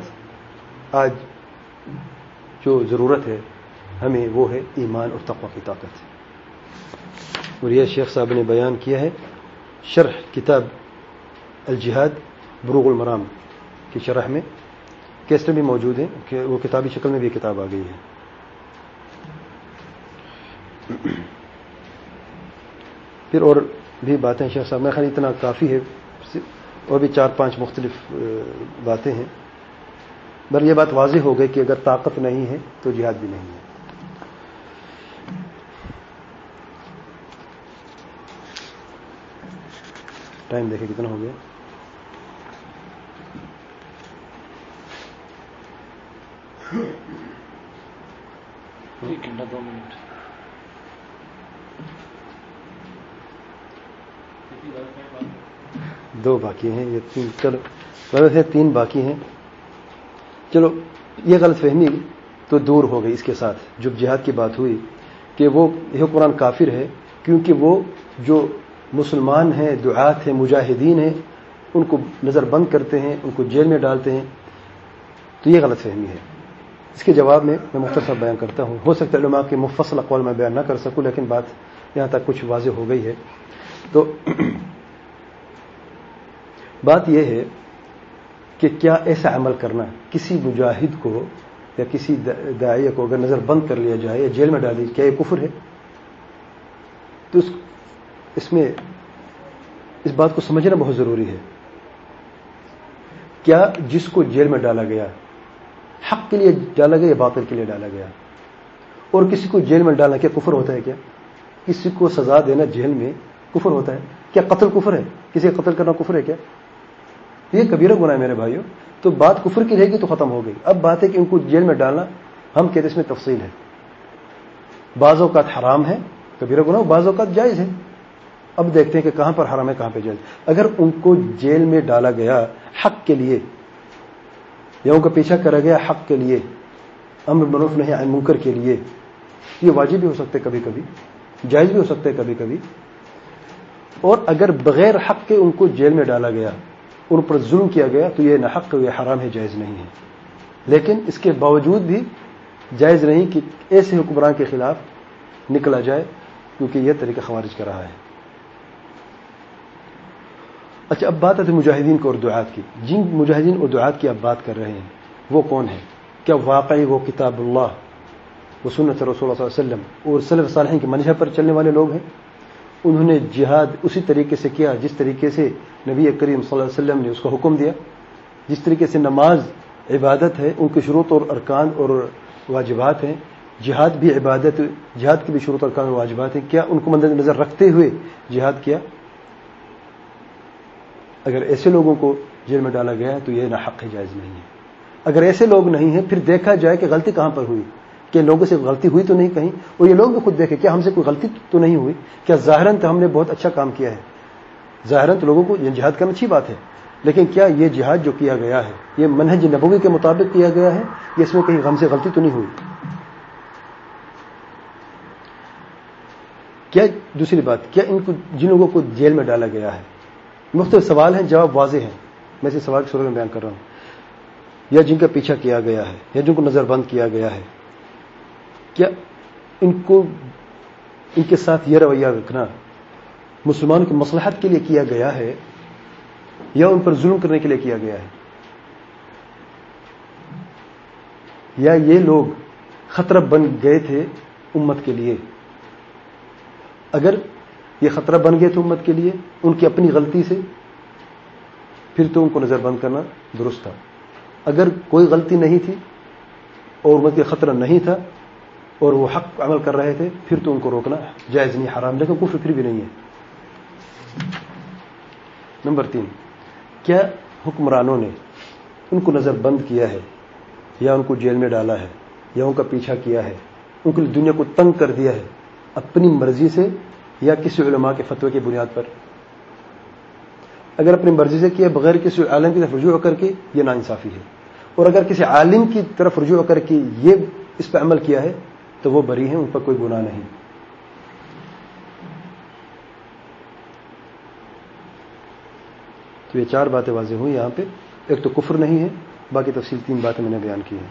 آج جو ضرورت ہے ہمیں وہ ہے ایمان اور تقوی کی طاقت۔ اور یہ شیخ صاحب نے بیان کیا ہے شرح کتاب الجہاد بروغ المرام کی شرح میں۔ کیسٹ بھی موجود ہیں؟ کہ وہ کتابی شکل میں بھی کتاب آ گئی ہے۔ پھر اور بھی باتیں شیخ صاحب، میں خیال اتنا کافی ہے۔ اور بھی چار پانچ مختلف باتیں ہیں۔ بر یہ بات واضح ہو گئی کہ اگر طاقت نہیں ہے تو جہاد بھی نہیں ہے۔ ٹائم دیکھیں کتنا ہو گیا۔ ایک گھنٹہ دو منٹ۔ دو باقی ہیں یہ تین۔ چلو غلط ہے تین باقی ہیں۔ چلو یہ غلط فہمی تو دور ہو گئی اس کے ساتھ۔ جب جہاد کی بات ہوئی کہ وہ یہ قرآن کافر ہے کیونکہ وہ جو مسلمان ہیں، دعات ہیں، مجاہدین ہیں، ان کو نظر بند کرتے ہیں، ان کو جیل میں ڈالتے ہیں۔ تو یہ غلط فہمی ہے۔ اس کے جواب میں میں مختصر بیان کرتا ہوں۔ ہو سکتا ہے علماء کے مفصل اقوال میں بیان نہ کر سکوں، لیکن بات یہاں تک کچھ واضح ہو گئی ہے۔ تو بات یہ ہے کہ کیا ایسا عمل کرنا کسی مجاہد کو یا کسی دائیا کو اگر نظر بند کر لیا جائے یا جیل میں ڈال دی کیا یہ کفر ہے؟ تو اس اس میں اس بات کو سمجھنا بہت ضروری ہے۔ کیا جس کو جیل میں ڈالا گیا، حق کے لیے ڈالا گیا یا باطل کے لیے ڈالا گیا؟ اور کسی کو جیل میں ڈالنا کیا کفر ہوتا ہے کیا؟ کسی کو سزا دینا جیل میں کفر ہوتا ہے؟ کیا قتل کفر ہے؟ کسی کا قتل کرنا کفر ہے کیا؟ یہ کبیرہ گناہ ہے میرے بھائیوں تو بات کفر کی رہے گی تو ختم ہو گئی۔ اب بات ہے کہ ان کو جیل میں ڈالنا، ہم کہتے اس میں تفصیل ہے۔ بعض اوقات حرام ہے، کبیرہ گناہ، بعض اوقات جائز ہے۔ اب دیکھتے ہیں کہ کہاں پر حرام ہے، کہاں پہ جائز اگر ان کو جیل میں ڈالا گیا حق کے لیے، یا ان کا پیچھا کرا گیا حق کے لیے، امر منوف نہیں منکر کے لیے، یہ واجب بھی ہو سکتے کبھی کبھی، جائز بھی ہو سکتے کبھی کبھی۔ اور اگر بغیر حق کے ان کو جیل میں ڈالا گیا، ان پر ظلم کیا گیا، تو یہ نہ حق یہ حرام ہے، جائز نہیں ہے۔ لیکن اس کے باوجود بھی جائز نہیں کہ ایسے حکمران کے خلاف نکلا جائے، کیونکہ یہ طریقہ خوارج کر رہا ہے۔ اچھا اب بات ہے مجاہدین کو اور دعات کی۔ جن مجاہدین اور دعات کی اب بات کر رہے ہیں، وہ کون ہیں؟ کیا واقعی وہ کتاب اللہ، وہ سنت رسول اللہ علیہ وسلم اور صلی صالحین کے منشا پر چلنے والے لوگ ہیں؟ انہوں نے جہاد اسی طریقے سے کیا، جس طریقے سے نبی کریم صلی اللہ علیہ وسلم نے اس کو حکم دیا، جس طریقے سے نماز عبادت ہے، ان کی شروط اور ارکان اور واجبات ہیں۔ جہاد بھی عبادت، جہاد کی بھی شروط ارکان اور واجبات ہیں۔ کیا ان کو مد نظر رکھتے ہوئے جہاد کیا؟ اگر ایسے لوگوں کو جیل میں ڈالا گیا تو یہ نہ حق جائز نہیں ہے۔ اگر ایسے لوگ نہیں ہیں، پھر دیکھا جائے کہ غلطی کہاں پر ہوئی۔ کہ لوگوں سے غلطی ہوئی تو نہیں کہیں، اور یہ لوگ بھی خود دیکھیں، کیا ہم سے کوئی غلطی تو نہیں ہوئی؟ کیا ظاہراً تو ہم نے بہت اچھا کام کیا ہے؟ ظاہراً تو لوگوں کو یہ جہاد کرنا اچھی بات ہے، لیکن کیا یہ جہاد جو کیا گیا ہے، یہ منہج نبوی کے مطابق کیا گیا ہے، یہ اس میں کہیں غم سے غلطی تو نہیں ہوئی؟ کیا دوسری بات، کیا ان کو، جن لوگوں کو جیل میں ڈالا گیا ہے مختلف سوال ہیں، جواب واضح ہیں۔ میں اسے سوال کی صورت میں بیان کر رہا ہوں۔ یا جن کا پیچھا کیا گیا ہے، یا جن کو نظر بند کیا گیا ہے۔ کیا ان کو، ان کے ساتھ یہ رویہ رکھنا مسلمانوں کی مصلحت کے لیے کیا گیا ہے، یا ان پر ظلم کرنے کے لیے کیا گیا ہے؟ یا یہ لوگ خطرہ بن گئے تھے امت کے لیے؟ اگر یہ خطرہ بن گئے تھے امت کے لیے، ان کی اپنی غلطی سے۔ پھر تو ان کو نظر بند کرنا درست تھا۔ اگر کوئی غلطی نہیں تھی اور امت کے خطرہ نہیں تھا اور وہ حق عمل کر رہے تھے، پھر تو ان کو روکنا جائز نہیں، حرام۔ لیکن کفر پھر بھی نہیں ہے۔ نمبر تین، کیا حکمرانوں نے ان کو نظر بند کیا ہے؟ یا ان کو جیل میں ڈالا ہے؟ یا ان کا پیچھا کیا ہے؟ ان کے دنیا کو تنگ کر دیا ہے؟ اپنی مرضی سے یا کسی علماء کے فتوے کی بنیاد پر۔ اگر اپنی مرضی سے کیا بغیر کسی عالم کی طرف رجوع کر کے یہ ناانصافی ہے۔ اور اگر کسی عالم کی طرف رجوع کر کے یہ اس پہ عمل کیا ہے، تو وہ بری ہیں، ان پر کوئی گناہ نہیں۔ تو یہ چار باتیں واضح ہوئی یہاں پہ۔ ایک تو کفر نہیں ہے، باقی تفصیل تین باتیں میں نے بیان کی ہیں۔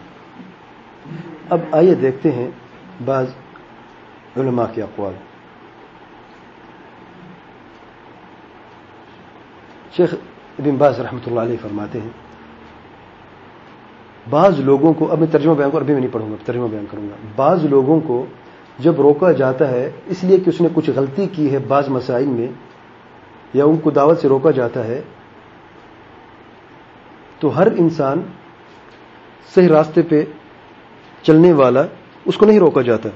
اب آئیے دیکھتے ہیں بعض علماء کے اقوال۔ شیخ ابن باز رحمۃ اللہ علیہ فرماتے ہیں، بعض لوگوں کو، اب میں ترجمہ بیان کروں، ابھی میں نہیں پڑھوں گا، ترجمہ بیان کروں گا۔ بعض لوگوں کو جب روکا جاتا ہے، اس لیے کہ اس نے کچھ غلطی کی ہے بعض مسائل میں، یا ان کو دعوت سے روکا جاتا ہے، تو ہر انسان صحیح راستے پہ چلنے والا اس کو نہیں روکا جاتا۔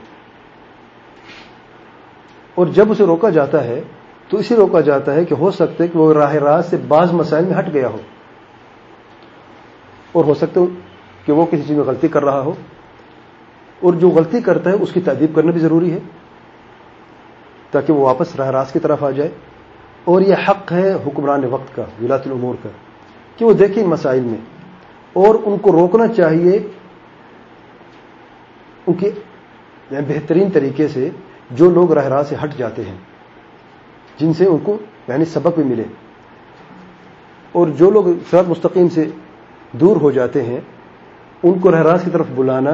اور جب اسے روکا جاتا ہے تو اسی روکا جاتا ہے کہ ہو سکتا ہے کہ وہ راہ راست سے بعض مسائل میں ہٹ گیا ہو۔ اور ہو سکتا کہ وہ کسی چیز میں غلطی کر رہا ہو۔ اور جو غلطی کرتا ہے اس کی تعدیب کرنا بھی ضروری ہے تاکہ وہ واپس راہ راست کی طرف آ جائے۔ اور یہ حق ہے حکمران وقت کا ولاد العمور کا، کہ وہ دیکھیں ان مسائل میں۔ اور ان کو روکنا چاہیے ان کے بہترین طریقے سے جو لوگ راہ راہ سے ہٹ جاتے ہیں۔ جن سے ان کو یعنی سبق بھی ملے۔ اور جو لوگ سرد مستقیم سے دور ہو جاتے ہیں، ان کو راست کی طرف بلانا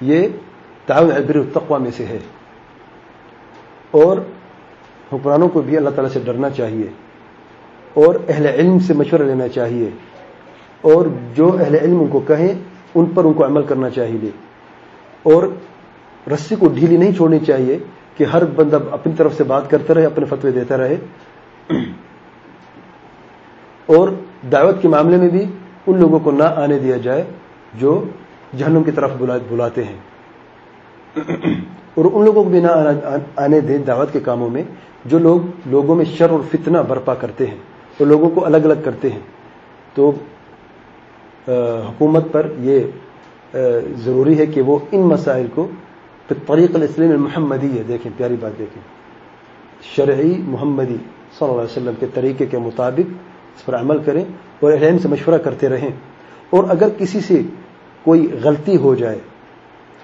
یہ تعاون عبر التقوی میں سے ہے۔ اور حکمرانوں کو بھی اللہ تعالیٰ سے ڈرنا چاہیے۔ اور اہل علم سے مشورہ لینا چاہیے۔ اور جو اہل علم ان کو کہیں، ان پر ان کو عمل کرنا چاہیے۔ اور رسی کو ڈھیلی نہیں چھوڑنی چاہیے۔ کہ ہر بندہ اپنی طرف سے بات کرتا رہے، اپنے فتوے دیتا رہے۔ اور دعوت کے معاملے میں بھی ان لوگوں کو نہ آنے دیا جائے جو جہنم کی طرف بلاتے ہیں۔ اور ان لوگوں کو بھی نہ آنے دیں دعوت کے کاموں میں جو لوگ لوگوں میں شر اور فتنہ برپا کرتے ہیں اور لوگوں کو الگ الگ کرتے ہیں۔ تو حکومت پر یہ ضروری ہے کہ وہ ان مسائل کو طریق الاسلام محمدی ہے، دیکھیں، پیاری بات دیکھیں۔ شرعی محمدی صلی اللہ علیہ وسلم کے طریقے کے مطابق اس پر عمل کریں اور اہم سے مشورہ کرتے رہیں۔ اور اگر کسی سے کوئی غلطی ہو جائے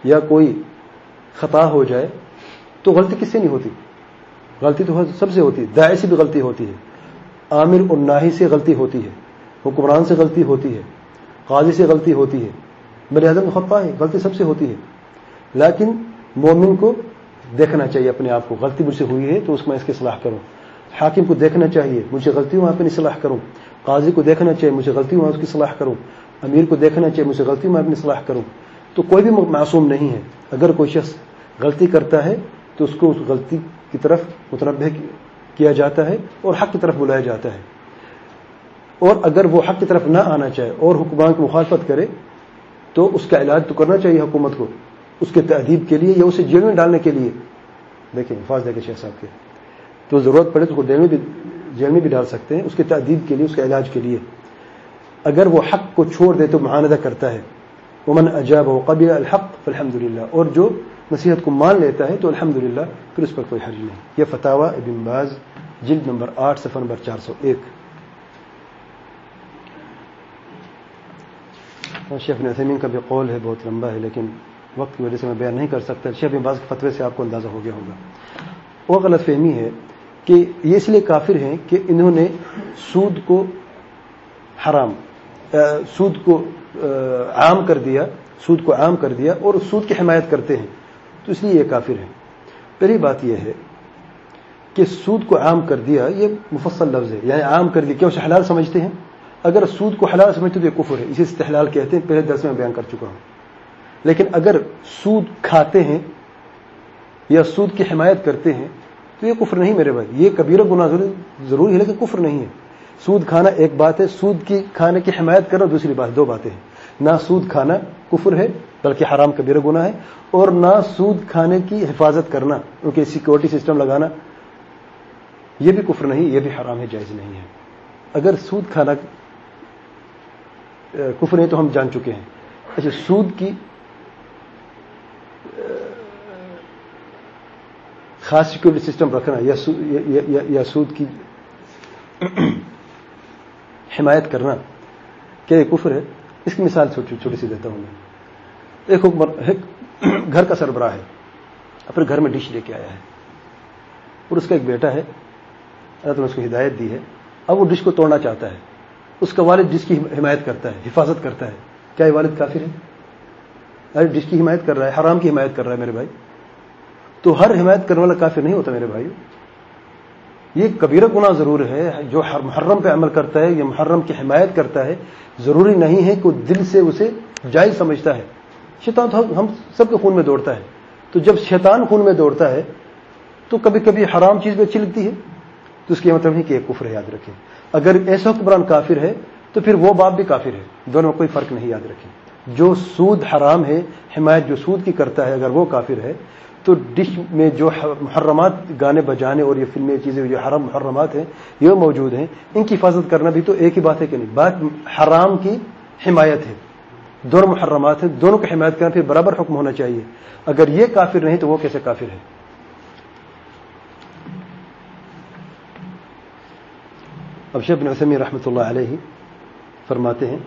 یا کوئی خطا ہو جائے تو غلطی کس سے نہیں ہوتی؟ غلطی تو سب سے ہوتی ہے دائیں سے بھی غلطی ہوتی ہے۔ عامر اور ناہی سے غلطی ہوتی ہے، حکمران سے غلطی ہوتی ہے، قاضی سے غلطی ہوتی ہے۔ میرے اعظم خطا ہے، غلطی سب سے ہوتی ہے۔ لیکن مومن کو دیکھنا چاہیے، اپنے آپ کو۔ غلطی مجھ سے ہوئی ہے تو اس میں اس کی صلاح کروں حاکم کو دیکھنا چاہیے، مجھے غلطی ہوں اپنی صلاح کروں قاضی کو دیکھنا چاہیے، مجھے غلطی ہوں اس کی صلاح کروں امیر کو دیکھنا چاہیے، مجھے غلطی میں اپنی صلاح کروں تو کوئی بھی معصوم نہیں ہے۔ اگر کوئی شخص غلطی کرتا ہے تو اس کو اس غلطی کی طرف متنبع کیا جاتا ہے اور حق کی طرف بلایا جاتا ہے۔ اور اگر وہ حق کی طرف نہ آنا چاہے اور حکمان کی مخالفت کرے تو اس کا علاج تو کرنا چاہیے حکومت کو۔ اس کے تہذیب کے لیے یا اسے جیل میں ڈالنے کے لیے۔ دیکھیں حفاظ دیکھیں شیخ صاحب کے۔ تو ضرورت پڑے تو اس کو جیل میں بھی ڈال سکتے ہیں اس کے تعدیب کے لیے، اس کے علاج کے لیے۔ اگر وہ حق کو چھوڑ دے تو معاندہ کرتا ہے۔ ومن اجاب و قبل الحق الحمد للہ اور جو نصیحت کو مان لیتا ہے تو الحمد للہ پھر اس پر کوئی حرج نہیں۔ یہ فتح ابن باز، جلد نمبر آٹھ، صفحہ نمبر چار سو ایک۔ ہاں، شیخ نسمین کا بھی قول ہے، بہت لمبا ہے، لیکن وقت کی وجہ سے میں بیان نہیں کر سکتا، شیخ باز کے فتوے سے آپ کو اندازہ ہو گیا ہوگا۔ وہ غلط فہمی ہے کہ یہ اس لیے کافر ہیں کہ انہوں نے سود کو حرام سود کو عام کر دیا، سود کو عام کر دیا اور سود کی حمایت کرتے ہیں۔ تو اس لیے یہ کافر ہیں۔ پہلی بات یہ ہے کہ سود کو عام کر دیا یہ مفصل لفظ ہے یعنی عام کر دیا کیا اسے حلال سمجھتے ہیں۔ اگر سود کو حلال سمجھتے تو یہ کفر ہے، اسے استحلال کہتے ہیں۔ پہلے درس میں بیان کر چکا ہوں۔ لیکن اگر سود کھاتے ہیں یا سود کی حمایت کرتے ہیں تو یہ کفر نہیں میرے بھائی، یہ کبیر گناہ ضروری ہے لیکن کفر نہیں ہے۔ سود کھانا ایک بات ہے، سود کی کھانے کی حمایت کرنا دوسری بات، دو باتیں ہیں۔ نہ سود کھانا کفر ہے، بلکہ حرام کبیر گناہ ہے، اور نہ سود کھانے کی حفاظت کرنا، کیونکہ سیکورٹی سسٹم لگانا، یہ بھی کفر نہیں، یہ بھی حرام ہے، جائز نہیں ہے۔ اگر سود کھانا کفر ہے تو ہم جان چکے ہیں۔ اچھا سود کی خاص سیکورٹی سسٹم رکھنا یا سود کی حمایت کرنا کیا یہ کفر ہے۔ اس کی مثال چھوٹی سی دیتا ہوں میں۔ ایک حکمر گھر کا سربراہ ہے، اپنے گھر میں ڈش لے کے آیا ہے۔ اور اس کا ایک بیٹا ہے، اللہ نے اس کو ہدایت دی ہے۔ اب وہ ڈش کو توڑنا چاہتا ہے۔ اس کا والد ڈش کی حمایت کرتا ہے، حفاظت کرتا ہے۔ کیا یہ والد کافر ہے؟ ارے، ڈش کی حمایت کر رہا ہے، حرام کی حمایت کر رہا ہے میرے بھائی۔ تو ہر حمایت کرنے والا کافر نہیں ہوتا میرے بھائی یہ کبیرہ گناہ ضرور ہے، جو محرم پہ عمل کرتا ہے، یا محرم کی حمایت کرتا ہے، ضروری نہیں ہے کہ وہ دل سے اسے جائز سمجھتا ہے۔ شیطان تو ہم سب کے خون میں دوڑتا ہے۔ تو جب شیطان خون میں دوڑتا ہے، تو کبھی کبھی حرام چیز بھی اچھی لگتی ہے۔ تو اس کی مطلب نہیں کہ ایک کفر ہے یاد رکھیں اگر ایسا حکمران کافر ہے، تو پھر وہ باپ بھی کافر ہے۔ دونوں میں کوئی فرق نہیں، یاد رکھیں۔ جو سود حرام ہے، حمایت جو سود کی کرتا ہے، اگر وہ کافر ہے تو ڈش میں جو محرمات گانے بجانے اور یہ فلمیں چیزیں جو حرام محرمات ہیں، یہ موجود ہیں۔ ان کی حفاظت کرنا بھی تو ایک ہی بات ہے کہ نہیں، بات حرام کی حمایت ہے۔ دونوں محرمات ہیں، دونوں کی حمایت کرنا پھر برابر حکم ہونا چاہیے۔ اگر یہ کافر نہیں تو وہ کیسے کافر ہے اب شیخ بن عثمی رحمۃ اللہ علیہ فرماتے ہیں،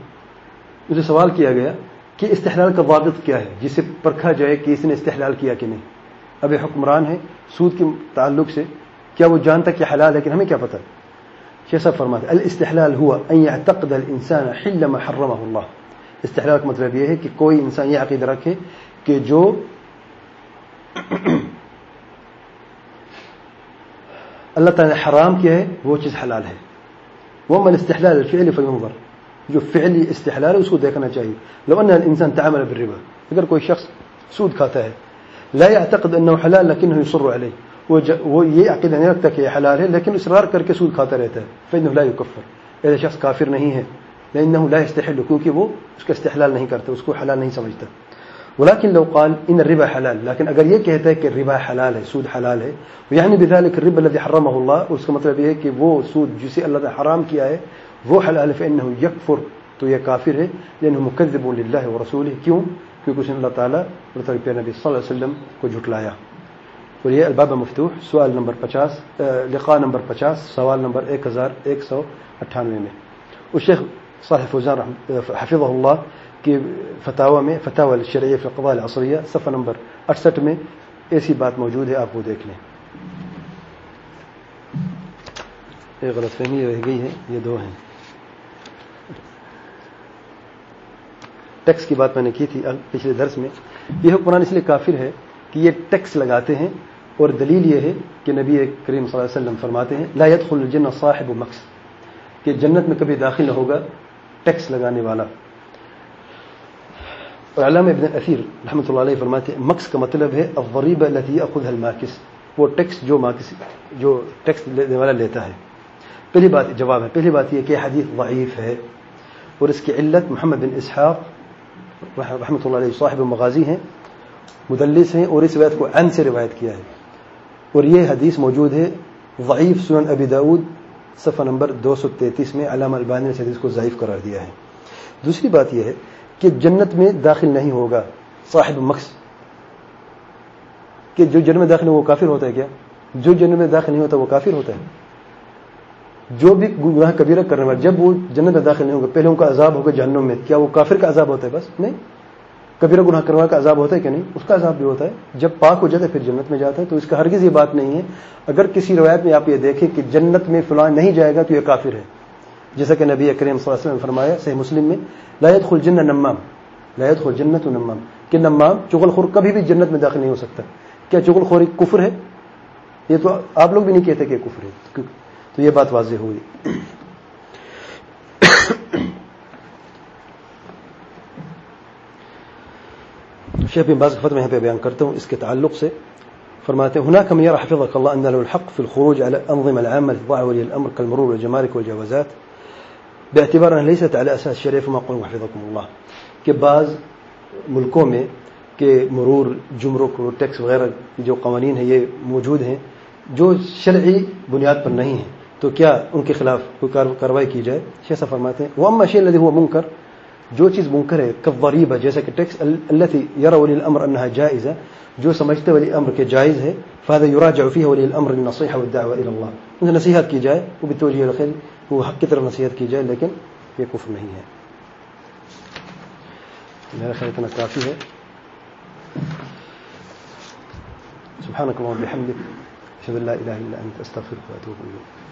مجھے سوال کیا گیا کہ استحلال کا واقف کیا ہے؟ جسے پرکھا جائے کہ اس نے استحلال کیا کہ نہیں۔ اب حکمران ہے سود کے تعلق سے، کیا وہ جانتا کہ حلال ہے کہ ہمیں کیا پتہ؟ شیسا فرماتے الاستحلال ہوا ان يعتقد الانسان حل ما حرمه اللہ استحلال کا مطلب یہ ہے کہ کوئی انسان یہ عقیدہ رکھے کہ جو اللہ تعالی نے حرام کیا ہے، وہ چیز حلال ہے۔ وہ من استحلال الفعل فينظر جو فعلی استحلال ہے، اس کو دیکھنا چاہیے۔ لو ان الانسان تعامل بالربا، اگر کوئی شخص سود کھاتا ہے لا يعتقد انه حلال، لكنه يصر عليه. وہ یہ عقیدہ نہیں رکھتا کہ یہ حلال ہے لیکن اصرار کر کے سود کھاتا رہتا ہے فانه لا يكفر. ایسا شخص کافر نہیں ہے لانه لا يستحل کیونکہ وہ اس کا استحلال نہیں کرتا اس کو حلال نہیں سمجھتا ولكن لو قال ان الربا حلال لیکن اگر یہ کہتا ہے کہ ربا حلال ہے سود حلال ہے یعنی بذلك الربا الذي حرمه الله اس کا مطلب یہ ہے کہ وہ سود جسے اللہ نے حرام کیا ہے وہ حلال فانه يكفر، تو یہ کافر ہے لانه مكذب لله ورسوله. کیوں کیونکہ اس نے اللہ تعالیٰ نبی صلی اللہ علیہ وسلم کو جھٹلایا۔ اور یہ الباب مفتوح، سوال نمبر پچاس لقاء نمبر پچاس، سوال نمبر ایک ہزار ایک سو اٹھانوے میں۔ اس شیخ صاحب فوزان حفظ اللہ کی فتح میں فتح الشرعیہ فی القضاء العصریہ، صفحہ نمبر اڑسٹھ میں ایسی بات موجود ہے، آپ وہ دیکھ لیں۔ ایک غلط فہمی رہ گئی ہے، یہ دو ہیں۔ ٹیکس کی بات میں نے کی تھی پچھلے درس میں، یہ حکمران اس لیے کافر ہے کہ یہ ٹیکس لگاتے ہیں اور دلیل یہ ہے کہ نبی کریم صلی اللہ علیہ وسلم فرماتے ہیں، لا يدخل الجنہ صاحب مقص کہ جنت میں کبھی داخل نہ ہوگا ٹیکس لگانے والا۔ اور علامہ ابن اثیر رحمۃ اللہ علیہ فرماتے ہیں مقص کا مطلب ہے غریب التی خود الماکس وہ ٹیکس جو ماکس، جو ٹیکس لینے والا لیتا ہے۔ پہلی بات جواب ہے، پہلی بات یہ کہ حدیث ضعیف ہے اور اس کی علت محمد بن اسحاق رحمۃ اللہ علیہ، صاحب مغازی ہیں، مدلس ہیں اور اس روایت کو عن سے روایت کیا ہے۔ اور یہ حدیث موجود ہے ضعیف سنن ابی داود صفحہ نمبر دو سو تینتیس میں علامہ البانی نے اس حدیث کو ضعیف قرار دیا ہے۔ دوسری بات یہ ہے کہ جنت میں داخل نہیں ہوگا صاحب مقص کہ جو جنت میں داخل ہو وہ کافر ہوتا ہے کیا؟ جو جنت میں داخل نہیں ہوتا وہ کافر ہوتا ہے۔ جو بھی گناہ کبیرہ کرنے والا، جب وہ جنت میں داخل نہیں ہوگا، پہلے ان کا عذاب ہوگا جہنم میں، کیا وہ کافر کا عذاب ہوتا ہے؟ بس نہیں. کبیرہ گناہ کرنے والا کا عذاب ہوتا ہے کہ نہیں؟ اس کا عذاب بھی ہوتا ہے۔ جب پاک ہو جاتا ہے، پھر جنت میں جاتا ہے، تو اس کا ہرگز یہ بات نہیں ہے۔ اگر کسی روایت میں آپ یہ دیکھیں کہ جنت میں فلاں نہیں جائے گا، تو یہ کافر ہے۔ جیسا کہ نبی اکریم صلی اللہ علیہ وسلم نے فرمایا، صحیح مسلم میں لایت خل جن نمام۔ لایت خل جنت و نمام۔ کہ نمام چغل خور کبھی بھی جنت میں داخل نہیں ہو سکتا۔ کیا چغل خوری کفر ہے؟ یہ تو آپ لوگ بھی نہیں کہتے کہ کفر ہے۔ تو یہ بات واضح ہوئی۔ شیخ بعض خط میں یہاں پہ بیان کرتا ہوں۔ اس کے تعلق سے فرماتے ہیں، هناك من يرى حفظك الله ان له الحق في الخروج على الانظمه العامه لتضاع ولي الامر كالمرور والجمارك والجوازات. باعتبار انها ليست على اساس الشريعه فما قلوا حفظكم الله. کہ بعض ملکوں میں کہ مرور، جمرک اور ٹیکس وغیرہ جو قوانین ہیں، یہ موجود ہیں، جو شرعی بنیاد پر نہیں ہیں۔ تو کیا ان کے خلاف کوئی کاروائی کی جائے؟ شیسا فرماتے ہیں وہ اما شیل لدی ہوا منکر جو چیز منکر ہے کب ہے جیسا کہ ٹیکس اللہ تھی یار ولی الامر انہا جائز ہے جو سمجھتے ولی امر کے جائز ہے فہد یوراجع فیہ ولی الامر النصیحہ والدعوہ اللہ ان سے نصیحت کی جائے، وہ بھی توجیہ الخیر وہ حق کی طرف نصیحت کی جائے، لیکن یہ کفر نہیں ہے۔ میرا خیال اتنا کافی ہے۔ سبحانك اللهم وبحمدك اشهد ان لا اله الا انت استغفرك واتوب اليك